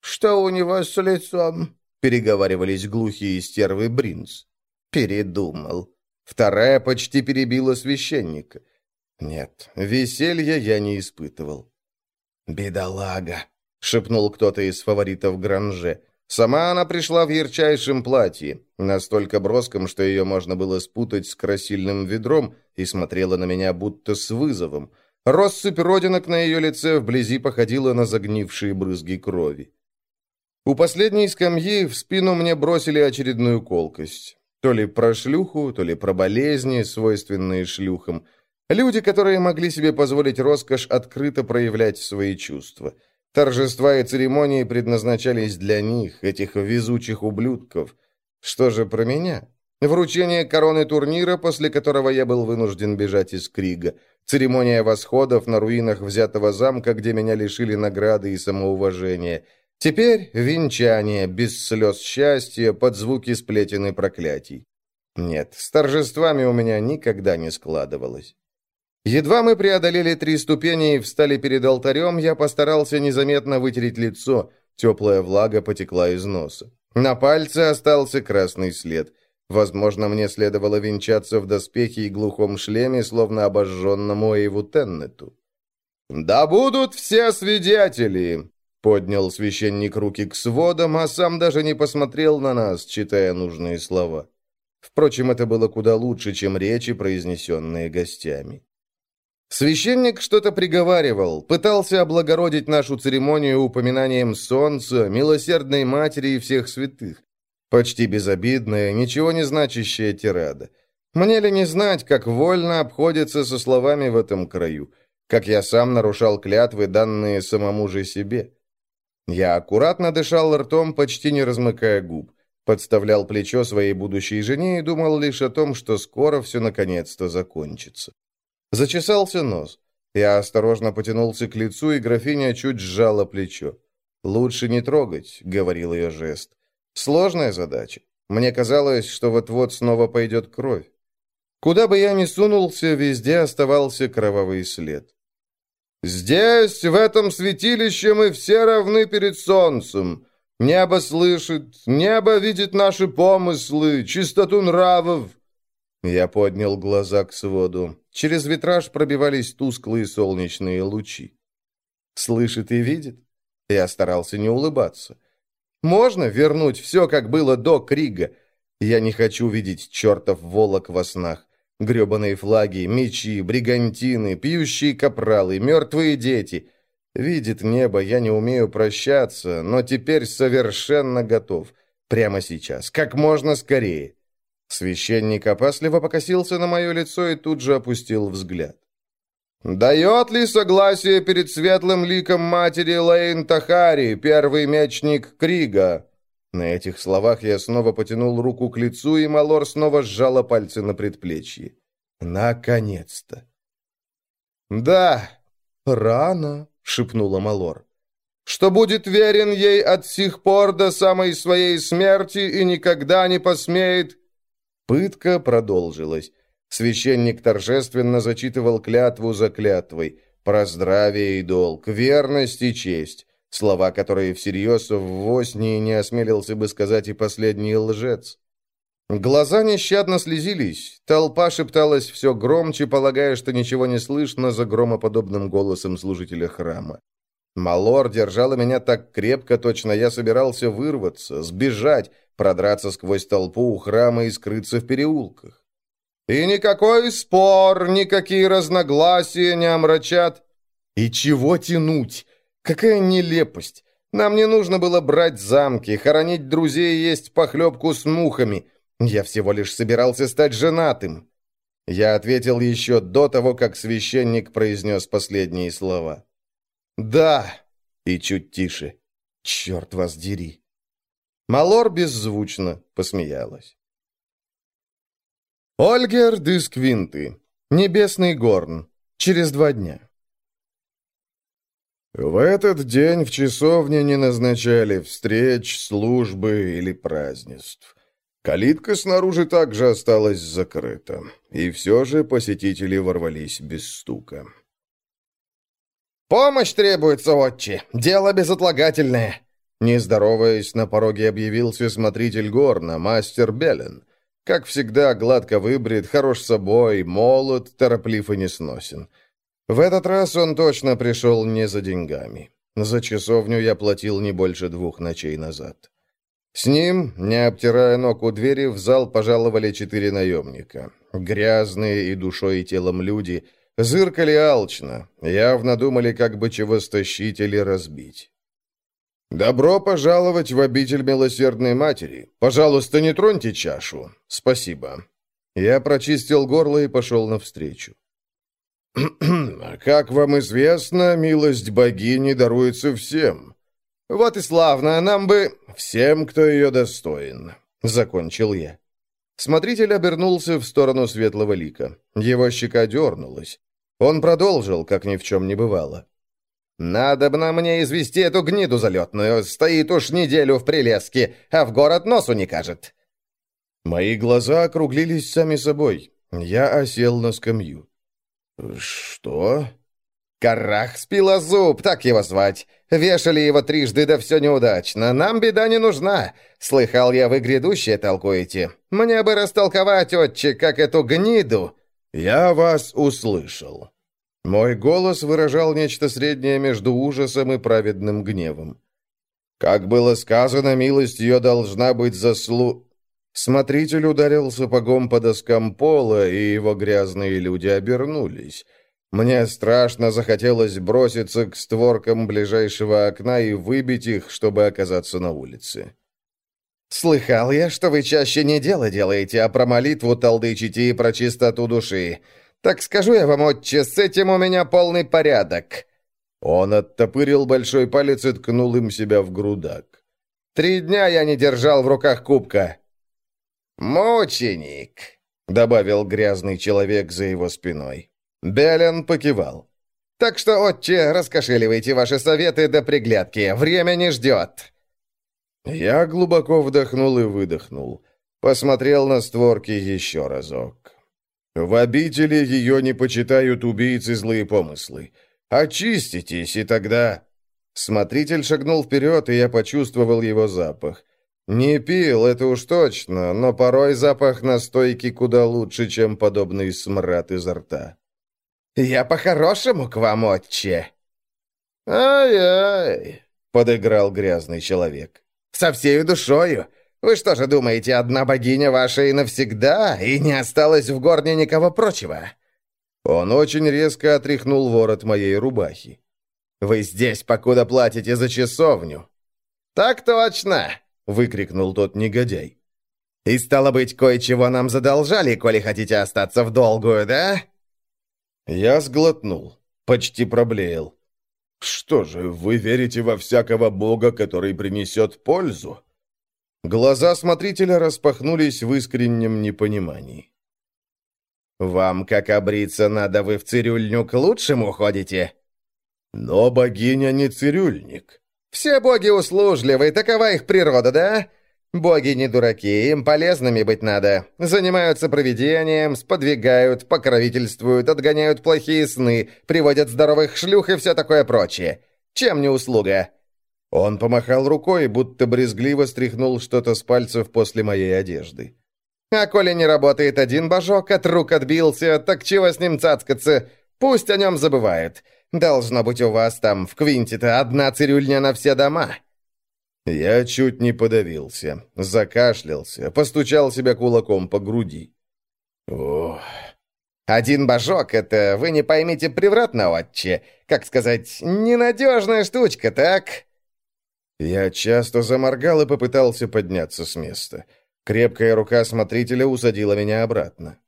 «Что у него с лицом?» переговаривались глухие стервы Бринс. Передумал. Вторая почти перебила священника. Нет, веселья я не испытывал. «Бедолага!» — шепнул кто-то из фаворитов Гранже. Сама она пришла в ярчайшем платье, настолько броском, что ее можно было спутать с красильным ведром, и смотрела на меня будто с вызовом. Россыпь родинок на ее лице вблизи походила на загнившие брызги крови. У последней скамьи в спину мне бросили очередную колкость. То ли про шлюху, то ли про болезни, свойственные шлюхам. Люди, которые могли себе позволить роскошь открыто проявлять свои чувства. Торжества и церемонии предназначались для них, этих везучих ублюдков. Что же про меня? Вручение короны турнира, после которого я был вынужден бежать из Крига. Церемония восходов на руинах взятого замка, где меня лишили награды и самоуважения – Теперь венчание, без слез счастья, под звуки сплетен и проклятий. Нет, с торжествами у меня никогда не складывалось. Едва мы преодолели три ступени и встали перед алтарем, я постарался незаметно вытереть лицо, теплая влага потекла из носа. На пальце остался красный след. Возможно, мне следовало венчаться в доспехе и глухом шлеме, словно обожженному Эйву Теннету. «Да будут все свидетели!» Поднял священник руки к сводам, а сам даже не посмотрел на нас, читая нужные слова. Впрочем, это было куда лучше, чем речи, произнесенные гостями. Священник что-то приговаривал, пытался облагородить нашу церемонию упоминанием солнца, милосердной матери и всех святых. Почти безобидная, ничего не значащая тирада. Мне ли не знать, как вольно обходится со словами в этом краю, как я сам нарушал клятвы, данные самому же себе? Я аккуратно дышал ртом, почти не размыкая губ, подставлял плечо своей будущей жене и думал лишь о том, что скоро все наконец-то закончится. Зачесался нос. Я осторожно потянулся к лицу, и графиня чуть сжала плечо. «Лучше не трогать», — говорил ее жест. «Сложная задача. Мне казалось, что вот-вот снова пойдет кровь. Куда бы я ни сунулся, везде оставался кровавый след. «Здесь, в этом святилище, мы все равны перед солнцем. Небо слышит, небо видит наши помыслы, чистоту нравов». Я поднял глаза к своду. Через витраж пробивались тусклые солнечные лучи. «Слышит и видит?» Я старался не улыбаться. «Можно вернуть все, как было до Крига? Я не хочу видеть чертов волок во снах. Гребаные флаги, мечи, бригантины, пьющие капралы, мертвые дети. Видит небо, я не умею прощаться, но теперь совершенно готов. Прямо сейчас, как можно скорее. Священник опасливо покосился на мое лицо и тут же опустил взгляд. «Дает ли согласие перед светлым ликом матери Лейн Тахари, первый мечник Крига?» На этих словах я снова потянул руку к лицу, и Малор снова сжала пальцы на предплечье. Наконец-то. «Да, рано», — шепнула Малор. «Что будет верен ей от сих пор до самой своей смерти и никогда не посмеет...» Пытка продолжилась. Священник торжественно зачитывал клятву за клятвой, про здравие и долг, верность и честь. Слова, которые всерьез в Воснии не осмелился бы сказать и последний лжец. Глаза нещадно слезились, толпа шепталась все громче, полагая, что ничего не слышно за громоподобным голосом служителя храма. Малор держала меня так крепко, точно я собирался вырваться, сбежать, продраться сквозь толпу у храма и скрыться в переулках. «И никакой спор, никакие разногласия не омрачат». «И чего тянуть? Какая нелепость! Нам не нужно было брать замки, хоронить друзей и есть похлебку с мухами. Я всего лишь собирался стать женатым. Я ответил еще до того, как священник произнес последние слова. «Да!» И чуть тише. «Черт вас дери!» Малор беззвучно посмеялась. Ольгер Дисквинты. Небесный горн. Через два дня. В этот день в часовне не назначали встреч, службы или празднеств. Калитка снаружи также осталась закрыта, и все же посетители ворвались без стука. «Помощь требуется, отче! Дело безотлагательное!» Не здороваясь, на пороге объявился смотритель горна, мастер Белен. Как всегда, гладко выбрит, хорош собой, молод, тороплив и несносен. В этот раз он точно пришел не за деньгами. За часовню я платил не больше двух ночей назад. С ним, не обтирая ног у двери, в зал пожаловали четыре наемника. Грязные и душой и телом люди, зыркали алчно, явно думали, как бы чего стащить или разбить. «Добро пожаловать в обитель милосердной матери. Пожалуйста, не троньте чашу. Спасибо». Я прочистил горло и пошел навстречу. «Как вам известно, милость богини даруется всем. Вот и славно, нам бы всем, кто ее достоин», — закончил я. Смотритель обернулся в сторону светлого лика. Его щека дернулась. Он продолжил, как ни в чем не бывало. «Надо бы мне извести эту гниду залетную. Стоит уж неделю в прилеске, а в город носу не кажет». Мои глаза округлились сами собой. Я осел на скамью. «Что?» «Карах спилозуб, так его звать. Вешали его трижды, да все неудачно. Нам беда не нужна. Слыхал я, вы грядущее толкуете. Мне бы растолковать, отче, как эту гниду». «Я вас услышал». Мой голос выражал нечто среднее между ужасом и праведным гневом. «Как было сказано, милость ее должна быть заслу...» Смотритель ударил сапогом по доскам пола, и его грязные люди обернулись. Мне страшно захотелось броситься к створкам ближайшего окна и выбить их, чтобы оказаться на улице. Слыхал я, что вы чаще не дело делаете, а про молитву толдычите и про чистоту души. Так скажу я вам, отче, с этим у меня полный порядок». Он оттопырил большой палец и ткнул им себя в грудак. «Три дня я не держал в руках кубка». «Мученик», — добавил грязный человек за его спиной. Белен покивал. «Так что, отче, раскошеливайте ваши советы до приглядки. Время не ждет». Я глубоко вдохнул и выдохнул. Посмотрел на створки еще разок. В обители ее не почитают убийцы злые помыслы. Очиститесь, и тогда...» Смотритель шагнул вперед, и я почувствовал его запах. Не пил, это уж точно, но порой запах настойки куда лучше, чем подобный смрад изо рта. «Я по-хорошему к вам, отче!» «Ай-ай!» — подыграл грязный человек. «Со всею душою! Вы что же думаете, одна богиня ваша и навсегда, и не осталось в горне никого прочего?» Он очень резко отряхнул ворот моей рубахи. «Вы здесь, покуда платите за часовню!» «Так точно!» — выкрикнул тот негодяй. «И стало быть, кое-чего нам задолжали, коли хотите остаться в долгую, да?» Я сглотнул, почти проблеял. «Что же, вы верите во всякого бога, который принесет пользу?» Глаза смотрителя распахнулись в искреннем непонимании. «Вам, как обриться надо, вы в цирюльню к лучшему ходите?» «Но богиня не цирюльник». «Все боги услужливы, такова их природа, да? Боги не дураки, им полезными быть надо. Занимаются проведением, сподвигают, покровительствуют, отгоняют плохие сны, приводят здоровых шлюх и все такое прочее. Чем не услуга?» Он помахал рукой, будто брезгливо стряхнул что-то с пальцев после моей одежды. «А коли не работает один божок, от рук отбился, так чего с ним цацкаться? Пусть о нем забывают. Должно быть у вас там в Квинте-то одна цирюльня на все дома». Я чуть не подавился, закашлялся, постучал себя кулаком по груди. Ох... «Один божок — это, вы не поймите превратно, отче. Как сказать, ненадежная штучка, так?» Я часто заморгал и попытался подняться с места. Крепкая рука смотрителя усадила меня обратно.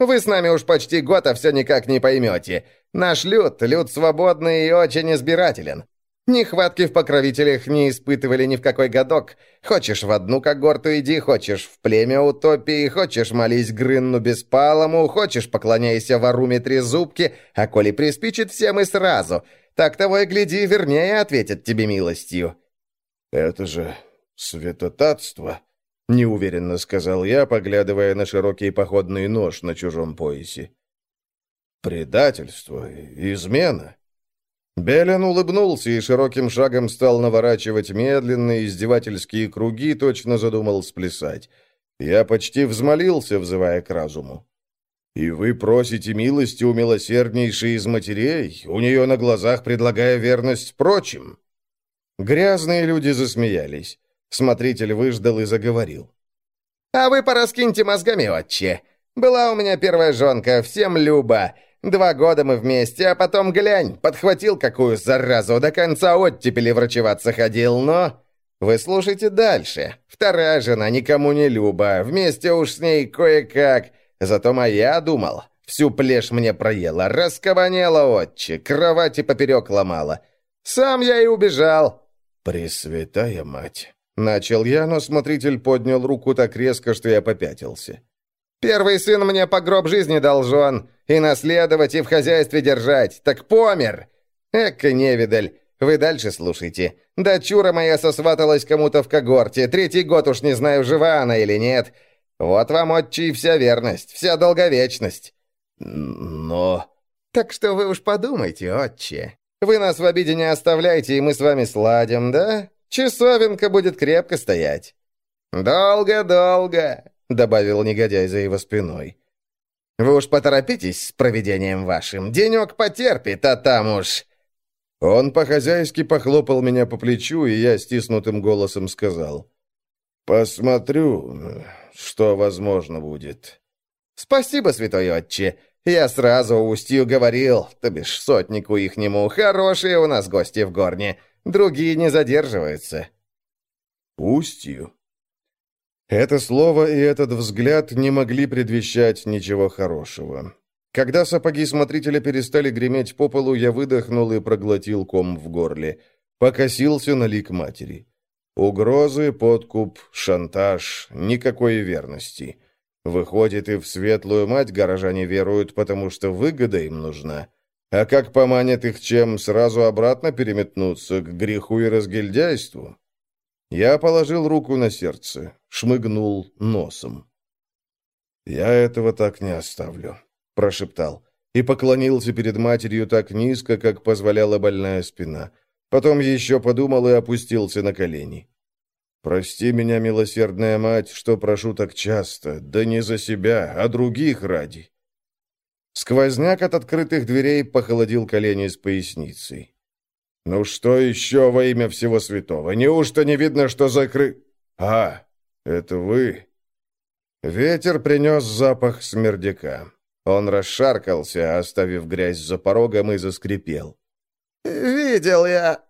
«Вы с нами уж почти год, а все никак не поймете. Наш люд — люд свободный и очень избирателен. Нехватки в покровителях не испытывали ни в какой годок. Хочешь в одну когорту иди, хочешь в племя утопии, хочешь молись Грынну Беспалому, хочешь поклоняйся Варуме Трезубке, а коли приспичит всем и сразу. Так того и гляди, вернее ответят тебе милостью». «Это же святотатство», — неуверенно сказал я, поглядывая на широкий походный нож на чужом поясе. «Предательство, измена». Белен улыбнулся и широким шагом стал наворачивать медленные издевательские круги, точно задумал сплясать. Я почти взмолился, взывая к разуму. «И вы просите милости у милосерднейшей из матерей, у нее на глазах предлагая верность прочим?» Грязные люди засмеялись. Смотритель выждал и заговорил. «А вы пораскиньте мозгами, отче. Была у меня первая жонка, всем люба. Два года мы вместе, а потом глянь, подхватил какую заразу, до конца оттепели врачеваться ходил, но... Вы слушайте дальше. Вторая жена никому не люба, вместе уж с ней кое-как. Зато моя, думал, всю плешь мне проела, раскованела отче, кровати поперек ломала. Сам я и убежал». «Пресвятая мать!» Начал я, но смотритель поднял руку так резко, что я попятился. Первый сын мне по гроб жизни должен, и наследовать, и в хозяйстве держать. Так помер! Эка невидаль, вы дальше слушайте. Дочура моя сосваталась кому-то в когорте, третий год уж не знаю, жива она или нет. Вот вам, отчи, вся верность, вся долговечность. Но... Так что вы уж подумайте, отче. Вы нас в обиде не оставляйте, и мы с вами сладим, да? Часовенка будет крепко стоять. Долго-долго. — добавил негодяй за его спиной. «Вы уж поторопитесь с проведением вашим. Денек потерпит, а там уж...» Он по-хозяйски похлопал меня по плечу, и я стиснутым голосом сказал. «Посмотрю, что возможно будет». «Спасибо, святой отче. Я сразу устью говорил, то бишь сотнику ихнему, хорошие у нас гости в горне, другие не задерживаются». «Устью?» Это слово и этот взгляд не могли предвещать ничего хорошего. Когда сапоги смотрителя перестали греметь по полу, я выдохнул и проглотил ком в горле. Покосился на лик матери. Угрозы, подкуп, шантаж, никакой верности. Выходит, и в светлую мать горожане веруют, потому что выгода им нужна. А как поманят их чем, сразу обратно переметнуться к греху и разгильдяйству? Я положил руку на сердце, шмыгнул носом. «Я этого так не оставлю», — прошептал, и поклонился перед матерью так низко, как позволяла больная спина. Потом еще подумал и опустился на колени. «Прости меня, милосердная мать, что прошу так часто, да не за себя, а других ради». Сквозняк от открытых дверей похолодил колени с поясницей. «Ну что еще во имя всего святого? Неужто не видно, что закры...» «А, это вы?» Ветер принес запах смердяка. Он расшаркался, оставив грязь за порогом, и заскрипел. «Видел я.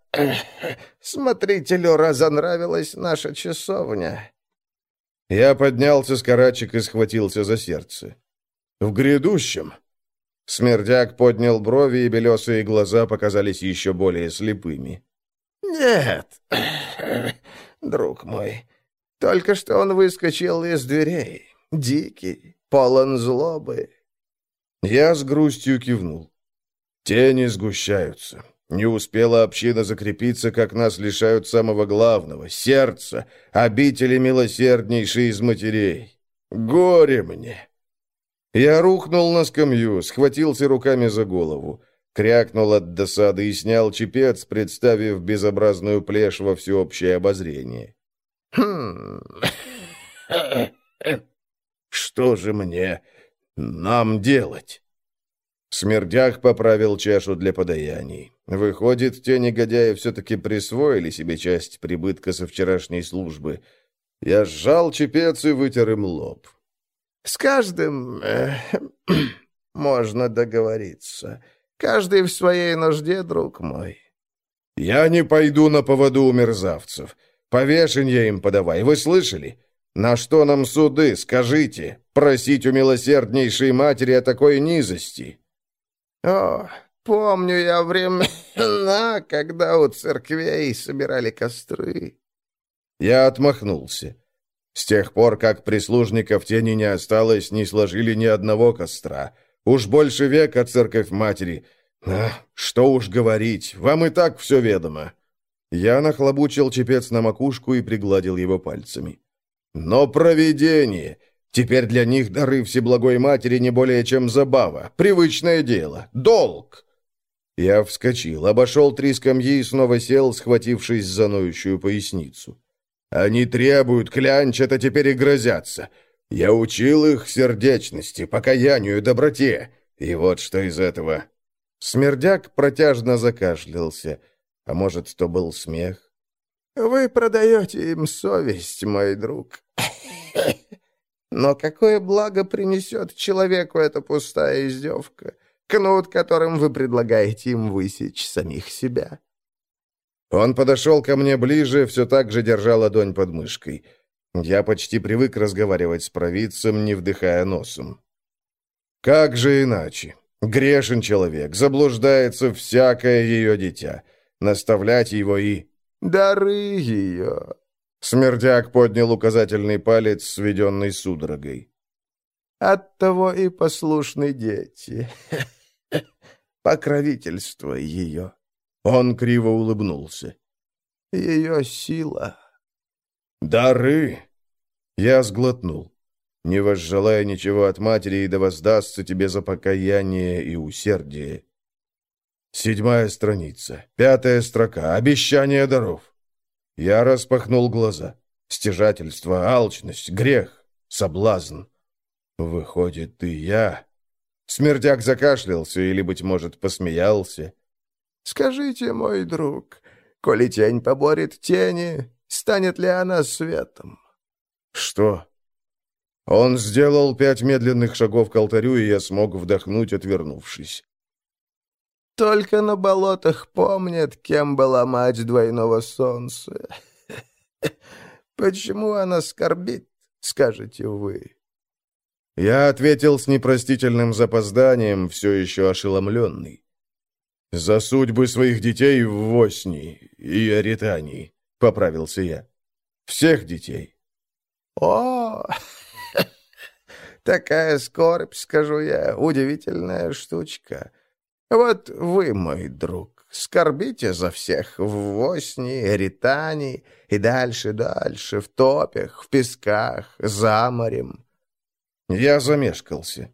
Смотрителю разонравилась наша часовня». Я поднялся с карачек и схватился за сердце. «В грядущем?» Смердяк поднял брови, и белесые глаза показались еще более слепыми. «Нет, друг мой, только что он выскочил из дверей, дикий, полон злобы, я с грустью кивнул. Тени сгущаются. Не успела община закрепиться, как нас лишают самого главного — сердца, обители милосерднейшей из матерей. Горе мне! Я рухнул на скамью, схватился руками за голову, крякнул от досады и снял чепец, представив безобразную плешь во всеобщее обозрение. «Хм... Что же мне нам делать?» Смердях поправил чашу для подаяний. Выходит, те негодяи все-таки присвоили себе часть прибытка со вчерашней службы. Я сжал чепец и вытер им лоб. «С каждым э, можно договориться. Каждый в своей нужде, друг мой». «Я не пойду на поводу у мерзавцев. Повешенье им подавай, вы слышали? На что нам суды, скажите? Просить у милосерднейшей матери о такой низости?» «О, помню я времена, когда у церквей собирали костры». Я отмахнулся. С тех пор, как прислужников тени не осталось, не сложили ни одного костра. Уж больше века церковь матери. А, что уж говорить, вам и так все ведомо. Я нахлобучил чепец на макушку и пригладил его пальцами. Но провидение! Теперь для них дары Всеблагой Матери не более чем забава, привычное дело, долг. Я вскочил, обошел три скамьи и снова сел, схватившись за ноющую поясницу. Они требуют, клянчат, а теперь и грозятся. Я учил их сердечности, покаянию, доброте. И вот что из этого. Смердяк протяжно закашлялся. А может, то был смех? «Вы продаете им совесть, мой друг. Но какое благо принесет человеку эта пустая издевка, кнут, которым вы предлагаете им высечь самих себя?» Он подошел ко мне ближе, все так же держа ладонь под мышкой. Я почти привык разговаривать с провидцем, не вдыхая носом. «Как же иначе? Грешен человек, заблуждается всякое ее дитя. Наставлять его и дары ее». Смердяк поднял указательный палец, сведенный судорогой. «Оттого и послушны дети. Покровительство ее». Он криво улыбнулся. «Ее сила». «Дары!» Я сглотнул. «Не возжелая ничего от матери, и да воздастся тебе за покаяние и усердие». Седьмая страница, пятая строка, обещание даров. Я распахнул глаза. Стяжательство, алчность, грех, соблазн. Выходит, и я... Смердяк закашлялся или, быть может, посмеялся. «Скажите, мой друг, коли тень поборет тени, станет ли она светом?» «Что?» Он сделал пять медленных шагов к алтарю, и я смог вдохнуть, отвернувшись. Только на болотах помнят, кем была мать двойного солнца. Почему она скорбит? скажете вы. Я ответил с непростительным запозданием, все еще ошеломленный. «За судьбы своих детей в Восни и Аритании», — поправился я. «Всех детей». «О, такая скорбь, скажу я, удивительная штучка. Вот вы, мой друг, скорбите за всех в Восни, Эритании и дальше-дальше, в топях, в песках, за морем». Я замешкался.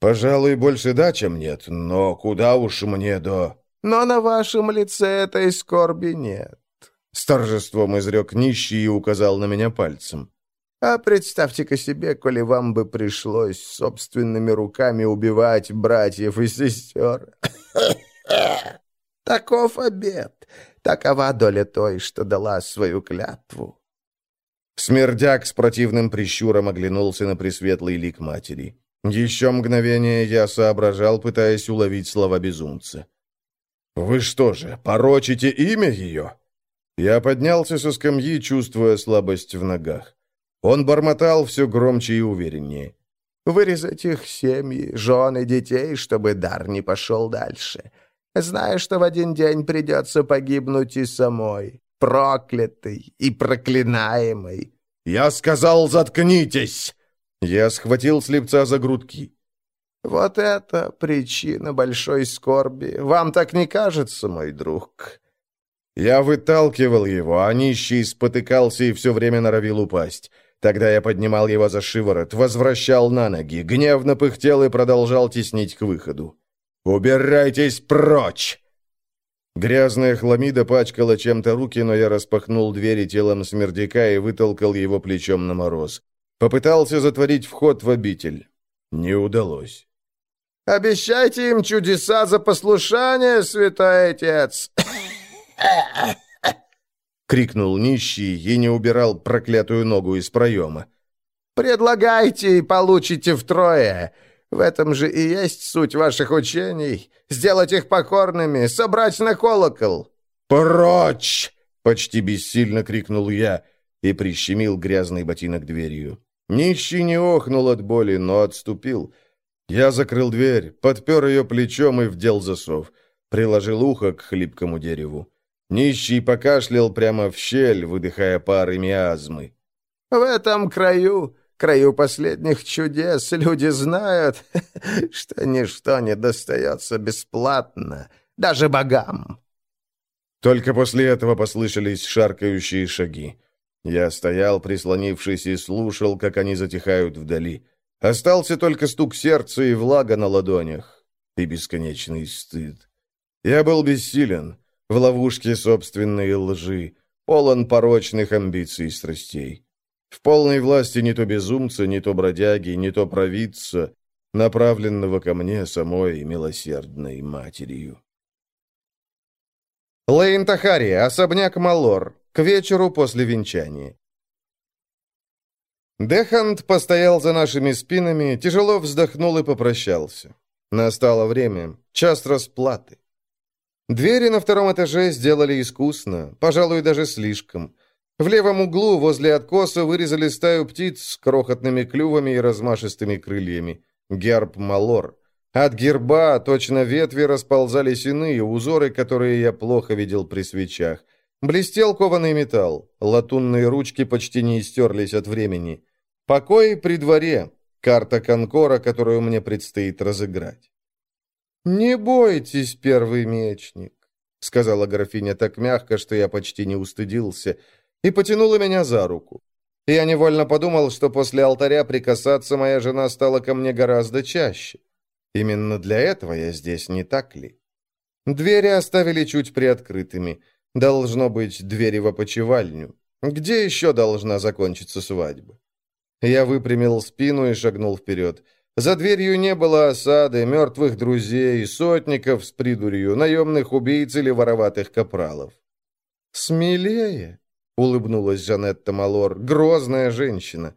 «Пожалуй, больше да, чем нет, но куда уж мне до...» «Но на вашем лице этой скорби нет», — с торжеством изрек нищий и указал на меня пальцем. «А представьте-ка себе, коли вам бы пришлось собственными руками убивать братьев и сестер. Таков обед, такова доля той, что дала свою клятву». Смердяк с противным прищуром оглянулся на пресветлый лик матери. Еще мгновение я соображал, пытаясь уловить слова безумца. «Вы что же, порочите имя ее?» Я поднялся со скамьи, чувствуя слабость в ногах. Он бормотал все громче и увереннее. «Вырезать их семьи, жены, детей, чтобы дар не пошел дальше. Зная, что в один день придется погибнуть и самой проклятый и проклинаемый!» «Я сказал, заткнитесь!» Я схватил слепца за грудки. «Вот это причина большой скорби. Вам так не кажется, мой друг?» Я выталкивал его, а нищий спотыкался и все время норовил упасть. Тогда я поднимал его за шиворот, возвращал на ноги, гневно пыхтел и продолжал теснить к выходу. «Убирайтесь прочь!» Грязная хламида пачкала чем-то руки, но я распахнул двери телом смердяка и вытолкал его плечом на мороз. Попытался затворить вход в обитель. Не удалось. «Обещайте им чудеса за послушание, святой отец!» Крикнул нищий и не убирал проклятую ногу из проема. «Предлагайте и получите втрое!» В этом же и есть суть ваших учений — сделать их покорными, собрать на колокол». «Прочь!» — почти бессильно крикнул я и прищемил грязный ботинок дверью. Нищий не охнул от боли, но отступил. Я закрыл дверь, подпер ее плечом и вдел засов. Приложил ухо к хлипкому дереву. Нищий покашлял прямо в щель, выдыхая пары миазмы. «В этом краю краю последних чудес люди знают, что ничто не достается бесплатно, даже богам». Только после этого послышались шаркающие шаги. Я стоял, прислонившись, и слушал, как они затихают вдали. Остался только стук сердца и влага на ладонях. И бесконечный стыд. Я был бессилен, в ловушке собственной лжи, полон порочных амбиций и страстей. В полной власти не то безумца, не то бродяги, не то провидца, направленного ко мне самой милосердной матерью. Лейн Тахари, особняк Малор, к вечеру после венчания. Дехант постоял за нашими спинами, тяжело вздохнул и попрощался. Настало время, час расплаты. Двери на втором этаже сделали искусно, пожалуй, даже слишком. В левом углу, возле откоса, вырезали стаю птиц с крохотными клювами и размашистыми крыльями. Герб Малор. От герба, точно ветви, расползались иные узоры, которые я плохо видел при свечах. Блестел кованый металл. Латунные ручки почти не истерлись от времени. Покой при дворе. Карта Конкора, которую мне предстоит разыграть. «Не бойтесь, первый мечник», — сказала графиня так мягко, что я почти не устыдился — и потянула меня за руку. Я невольно подумал, что после алтаря прикасаться моя жена стала ко мне гораздо чаще. Именно для этого я здесь, не так ли? Двери оставили чуть приоткрытыми. Должно быть, двери в опочивальню. Где еще должна закончиться свадьба? Я выпрямил спину и шагнул вперед. За дверью не было осады, мертвых друзей, сотников с придурью, наемных убийц или вороватых капралов. «Смелее!» — улыбнулась Жанетта Малор. «Грозная женщина».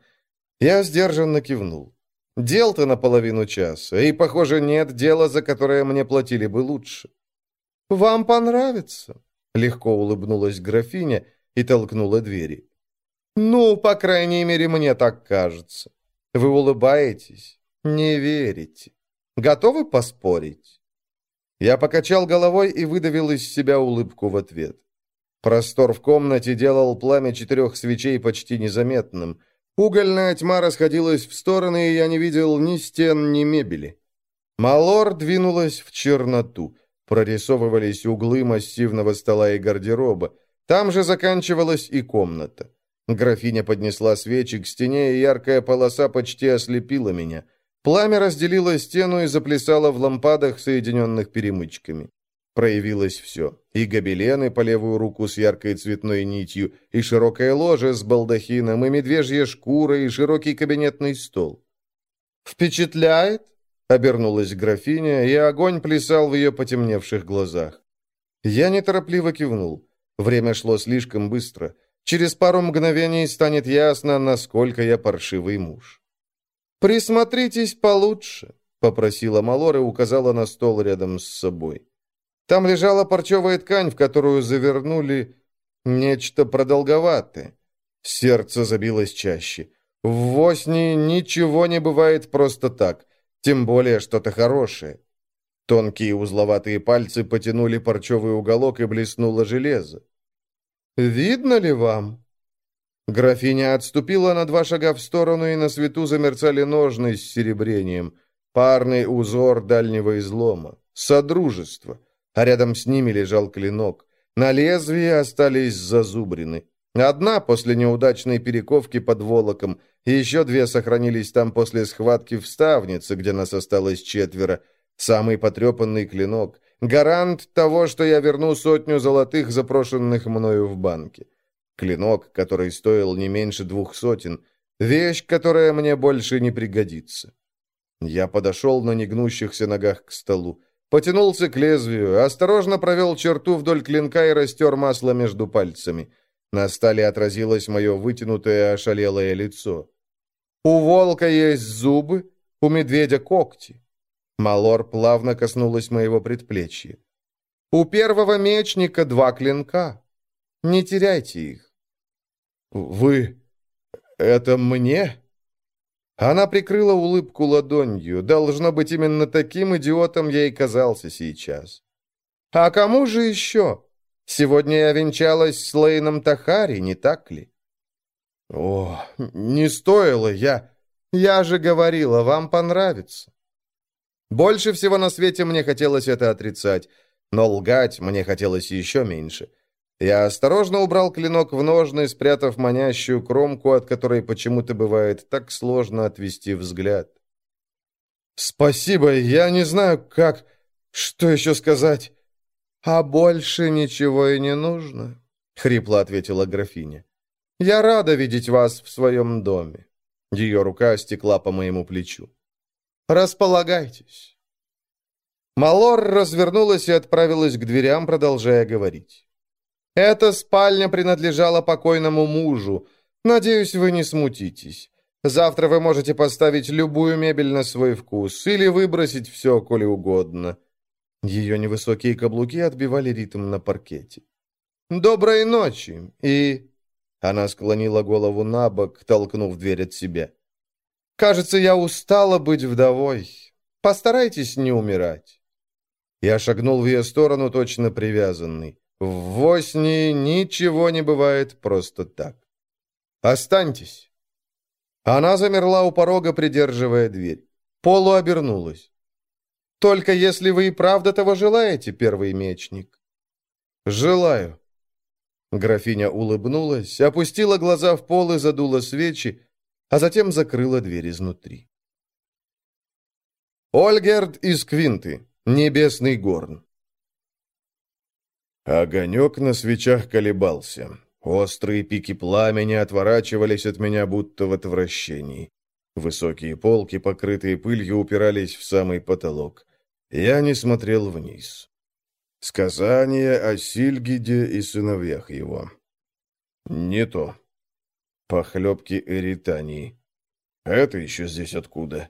Я сдержанно кивнул. Дел-то наполовину часа, и, похоже, нет дела, за которое мне платили бы лучше. «Вам понравится?» — легко улыбнулась графиня и толкнула двери. Ну, по крайней мере, мне так кажется. Вы улыбаетесь, не верите. Готовы поспорить? Я покачал головой и выдавил из себя улыбку в ответ. Простор в комнате делал пламя четырех свечей почти незаметным. Угольная тьма расходилась в стороны, и я не видел ни стен, ни мебели. Малор двинулась в черноту. Прорисовывались углы массивного стола и гардероба. Там же заканчивалась и комната. Графиня поднесла свечи к стене, и яркая полоса почти ослепила меня. Пламя разделило стену и заплясало в лампадах, соединенных перемычками. Проявилось все. И гобелены по левую руку с яркой цветной нитью, и широкое ложе с балдахином, и медвежья шкура, и широкий кабинетный стол. «Впечатляет?» — обернулась графиня, и огонь плясал в ее потемневших глазах. Я неторопливо кивнул. Время шло слишком быстро. Через пару мгновений станет ясно, насколько я паршивый муж. «Присмотритесь получше», — попросила Малора и указала на стол рядом с собой. Там лежала парчевая ткань, в которую завернули нечто продолговатое. Сердце забилось чаще. В Восни ничего не бывает просто так, тем более что-то хорошее. Тонкие узловатые пальцы потянули парчевый уголок и блеснуло железо. «Видно ли вам?» Графиня отступила на два шага в сторону, и на свету замерцали ножны с серебрением. Парный узор дальнего излома. Содружество. А рядом с ними лежал клинок. На лезвии остались зазубрины. Одна после неудачной перековки под волоком, и еще две сохранились там после схватки в ставнице, где нас осталось четверо. Самый потрепанный клинок. Гарант того, что я верну сотню золотых, запрошенных мною в банке. Клинок, который стоил не меньше двух сотен. Вещь, которая мне больше не пригодится. Я подошел на негнущихся ногах к столу. Потянулся к лезвию, осторожно провел черту вдоль клинка и растер масло между пальцами. На стале отразилось мое вытянутое ошалелое лицо. У волка есть зубы, у медведя когти. Малор плавно коснулась моего предплечья. «У первого мечника два клинка. Не теряйте их». «Вы... это мне?» Она прикрыла улыбку ладонью. Должно быть, именно таким идиотом я и казался сейчас. «А кому же еще? Сегодня я венчалась с Лейном Тахари, не так ли?» «О, не стоило я...» «Я же говорила, вам понравится». Больше всего на свете мне хотелось это отрицать, но лгать мне хотелось еще меньше. Я осторожно убрал клинок в ножны, спрятав манящую кромку, от которой почему-то бывает так сложно отвести взгляд. «Спасибо, я не знаю, как... Что еще сказать?» «А больше ничего и не нужно», — хрипло ответила графиня. «Я рада видеть вас в своем доме». Ее рука стекла по моему плечу. «Располагайтесь». Малор развернулась и отправилась к дверям, продолжая говорить. «Эта спальня принадлежала покойному мужу. Надеюсь, вы не смутитесь. Завтра вы можете поставить любую мебель на свой вкус или выбросить все, коли угодно». Ее невысокие каблуки отбивали ритм на паркете. «Доброй ночи!» И... Она склонила голову на бок, толкнув дверь от себя. Кажется, я устала быть вдовой. Постарайтесь не умирать». Я шагнул в ее сторону, точно привязанный. В Восни ничего не бывает просто так. «Останьтесь». Она замерла у порога, придерживая дверь. Полу обернулась. «Только если вы и правда того желаете, первый мечник». «Желаю». Графиня улыбнулась, опустила глаза в пол и задула свечи, а затем закрыла дверь изнутри. Ольгерд из Квинты. Небесный горн. Огонек на свечах колебался. Острые пики пламени отворачивались от меня, будто в отвращении. Высокие полки, покрытые пылью, упирались в самый потолок. Я не смотрел вниз. Сказание о Сильгиде и сыновьях его. Не то. Похлебки Эритании. Это еще здесь откуда?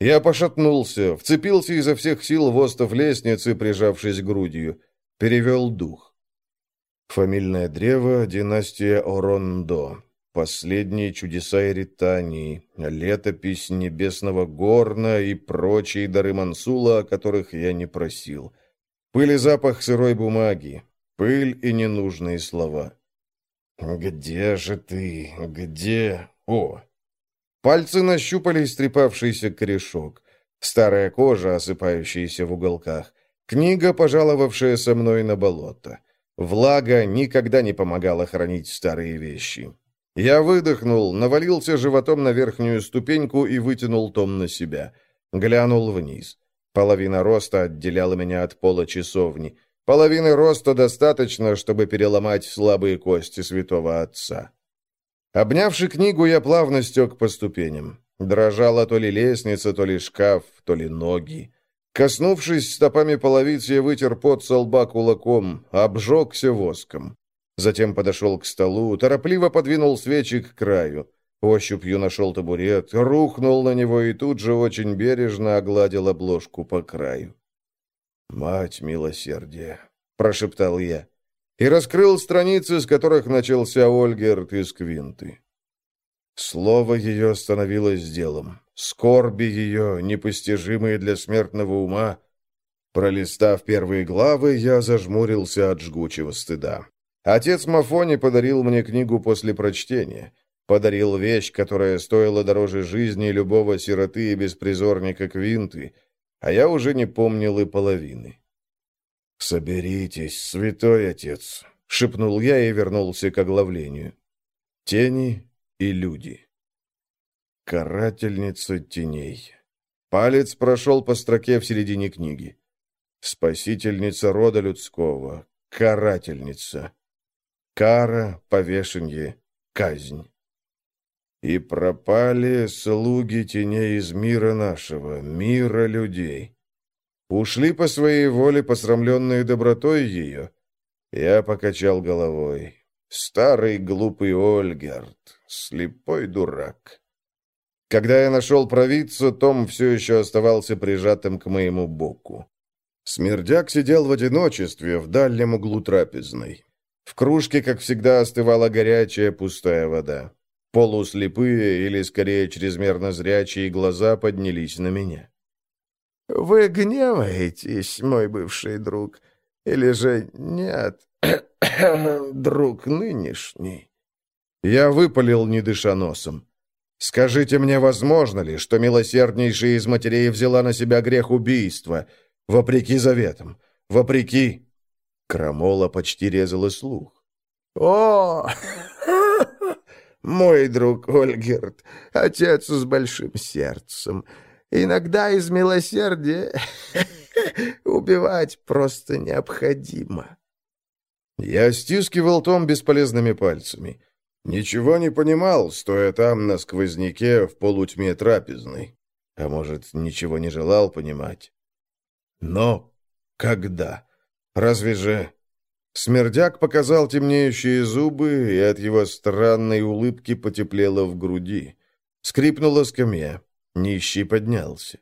Я пошатнулся, вцепился изо всех сил в остов лестницы, прижавшись грудью. Перевел дух. Фамильное древо, династия Орондо. последние чудеса Эритании, летопись небесного горна и прочие дары Мансула, о которых я не просил. Пыль и запах сырой бумаги, пыль и ненужные слова. «Где же ты? Где? О!» Пальцы нащупали истрепавшийся корешок, старая кожа, осыпающаяся в уголках, книга, пожаловавшая со мной на болото. Влага никогда не помогала хранить старые вещи. Я выдохнул, навалился животом на верхнюю ступеньку и вытянул том на себя. Глянул вниз. Половина роста отделяла меня от пола часовни. Половины роста достаточно, чтобы переломать слабые кости святого отца. Обнявши книгу, я плавно стек по ступеням. Дрожала то ли лестница, то ли шкаф, то ли ноги. Коснувшись стопами половиц, я вытер пот со лба кулаком, обжегся воском. Затем подошел к столу, торопливо подвинул свечи к краю. Ощупью нашел табурет, рухнул на него и тут же очень бережно огладил обложку по краю. «Мать милосердия!» — прошептал я. И раскрыл страницы, с которых начался Ольгерт из Квинты. Слово ее становилось делом. Скорби ее, непостижимые для смертного ума. Пролистав первые главы, я зажмурился от жгучего стыда. Отец Мафони подарил мне книгу после прочтения. Подарил вещь, которая стоила дороже жизни любого сироты и беспризорника Квинты, а я уже не помнил и половины. «Соберитесь, святой отец», — шепнул я и вернулся к оглавлению. «Тени и люди». Карательница теней. Палец прошел по строке в середине книги. Спасительница рода людского. Карательница. Кара, повешенье, казнь. И пропали слуги теней из мира нашего, мира людей. Ушли по своей воле, посрамленные добротой ее. Я покачал головой. Старый глупый Ольгерт, слепой дурак. Когда я нашел провидца, Том все еще оставался прижатым к моему боку. Смердяк сидел в одиночестве в дальнем углу трапезной. В кружке, как всегда, остывала горячая пустая вода. Полуслепые или, скорее, чрезмерно зрячие глаза поднялись на меня. «Вы гневаетесь, мой бывший друг, или же нет, друг нынешний?» Я выпалил, не дыша носом. Скажите мне, возможно ли, что милосерднейшая из матерей взяла на себя грех убийства, вопреки заветам, вопреки...» Крамола почти резала слух. «О, мой друг Ольгерт, отец с большим сердцем, иногда из милосердия убивать просто необходимо». Я стискивал Том бесполезными пальцами. Ничего не понимал, стоя там на сквозняке в полутьме трапезной. А может, ничего не желал понимать. Но когда? Разве же... Смердяк показал темнеющие зубы, и от его странной улыбки потеплело в груди. Скрипнула скамья. Нищий поднялся.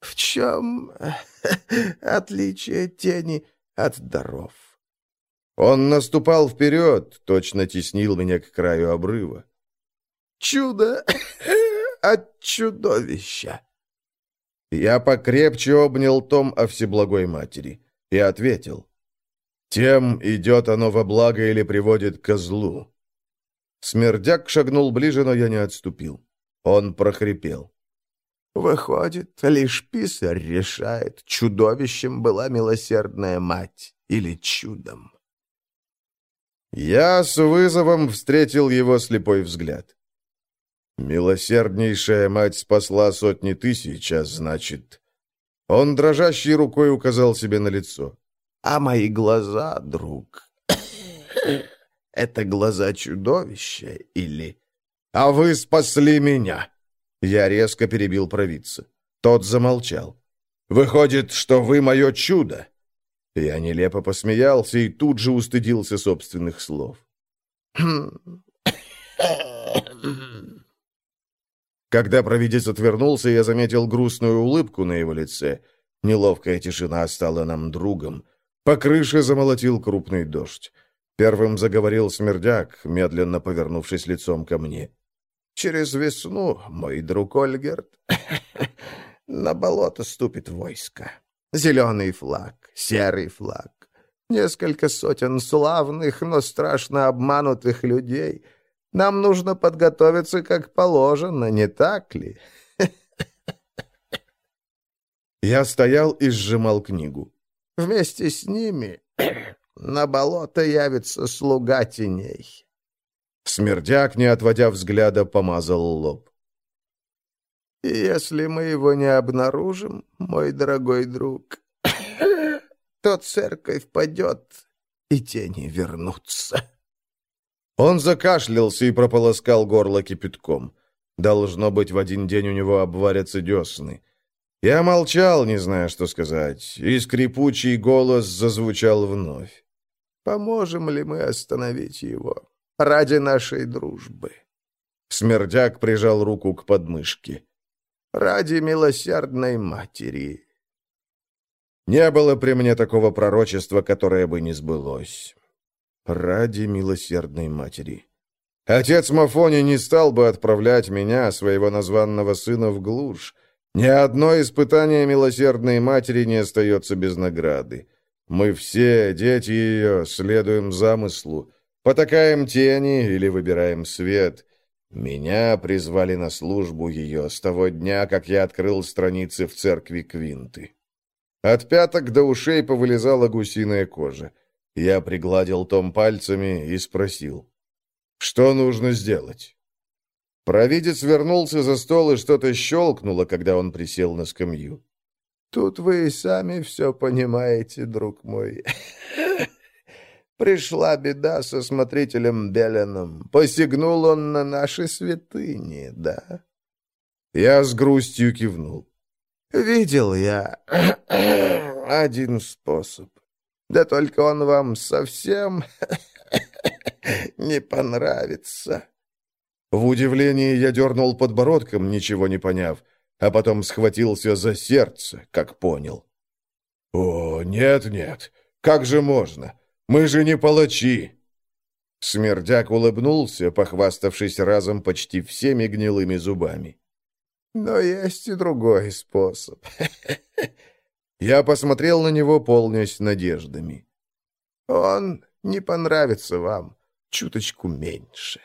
«В чем отличие тени от даров?» Он наступал вперед, точно теснил меня к краю обрыва. «Чудо от чудовища!» Я покрепче обнял том о Всеблагой Матери и ответил. «Тем идет оно во благо или приводит ко злу». Смердяк шагнул ближе, но я не отступил. Он прохрипел. «Выходит, лишь писарь решает, чудовищем была милосердная мать или чудом». Я с вызовом встретил его слепой взгляд. «Милосерднейшая мать спасла сотни тысяч, а значит...» Он дрожащей рукой указал себе на лицо. «А мои глаза, друг, это глаза чудовища или...» «А вы спасли меня!» Я резко перебил провидца. Тот замолчал. «Выходит, что вы мое чудо!» Я нелепо посмеялся и тут же устыдился собственных слов. Когда провидец отвернулся, я заметил грустную улыбку на его лице. Неловкая тишина стала нам другом. По крыше замолотил крупный дождь. Первым заговорил Смердяк, медленно повернувшись лицом ко мне. «Через весну, мой друг Ольгерт, на болото ступит войско. Зеленый флаг, серый флаг, несколько сотен славных, но страшно обманутых людей. Нам нужно подготовиться как положено, не так ли?» Я стоял и сжимал книгу. «Вместе с ними на болото явится слуга теней». Смердяк, не отводя взгляда, помазал лоб. Если мы его не обнаружим, мой дорогой друг, то церковь падет, и тени вернутся. Он закашлялся и прополоскал горло кипятком. Должно быть, в один день у него обварятся десны. Я молчал, не зная, что сказать, и скрипучий голос зазвучал вновь. «Поможем ли мы остановить его ради нашей дружбы?» Смердяк прижал руку к подмышке. «Ради милосердной матери». Не было при мне такого пророчества, которое бы не сбылось. Ради милосердной матери. Отец Мафони не стал бы отправлять меня, своего названного сына, в глушь, ни одно испытание милосердной матери не остается без награды. Мы все, дети ее, следуем замыслу, потакаем тени или выбираем свет. Меня призвали на службу ее с того дня, как я открыл страницы в церкви Квинты. От пяток до ушей повылезала гусиная кожа. Я пригладил том пальцами и спросил, что нужно сделать? Провидец вернулся за стол, и что-то щелкнуло, когда он присел на скамью. «Тут вы и сами все понимаете, друг мой. Пришла беда со смотрителем Беленом. Посягнул он на наши святыни, да?» Я с грустью кивнул. «Видел я один способ. Да только он вам совсем не понравится». В удивлении я дернул подбородком, ничего не поняв, а потом схватился за сердце, как понял. «О, нет-нет, как же можно? Мы же не палачи!» Смердяк улыбнулся, похваставшись разом почти всеми гнилыми зубами. «Но есть и другой способ». Я посмотрел на него, полнясь надеждами. «Он не понравится вам чуточку меньше».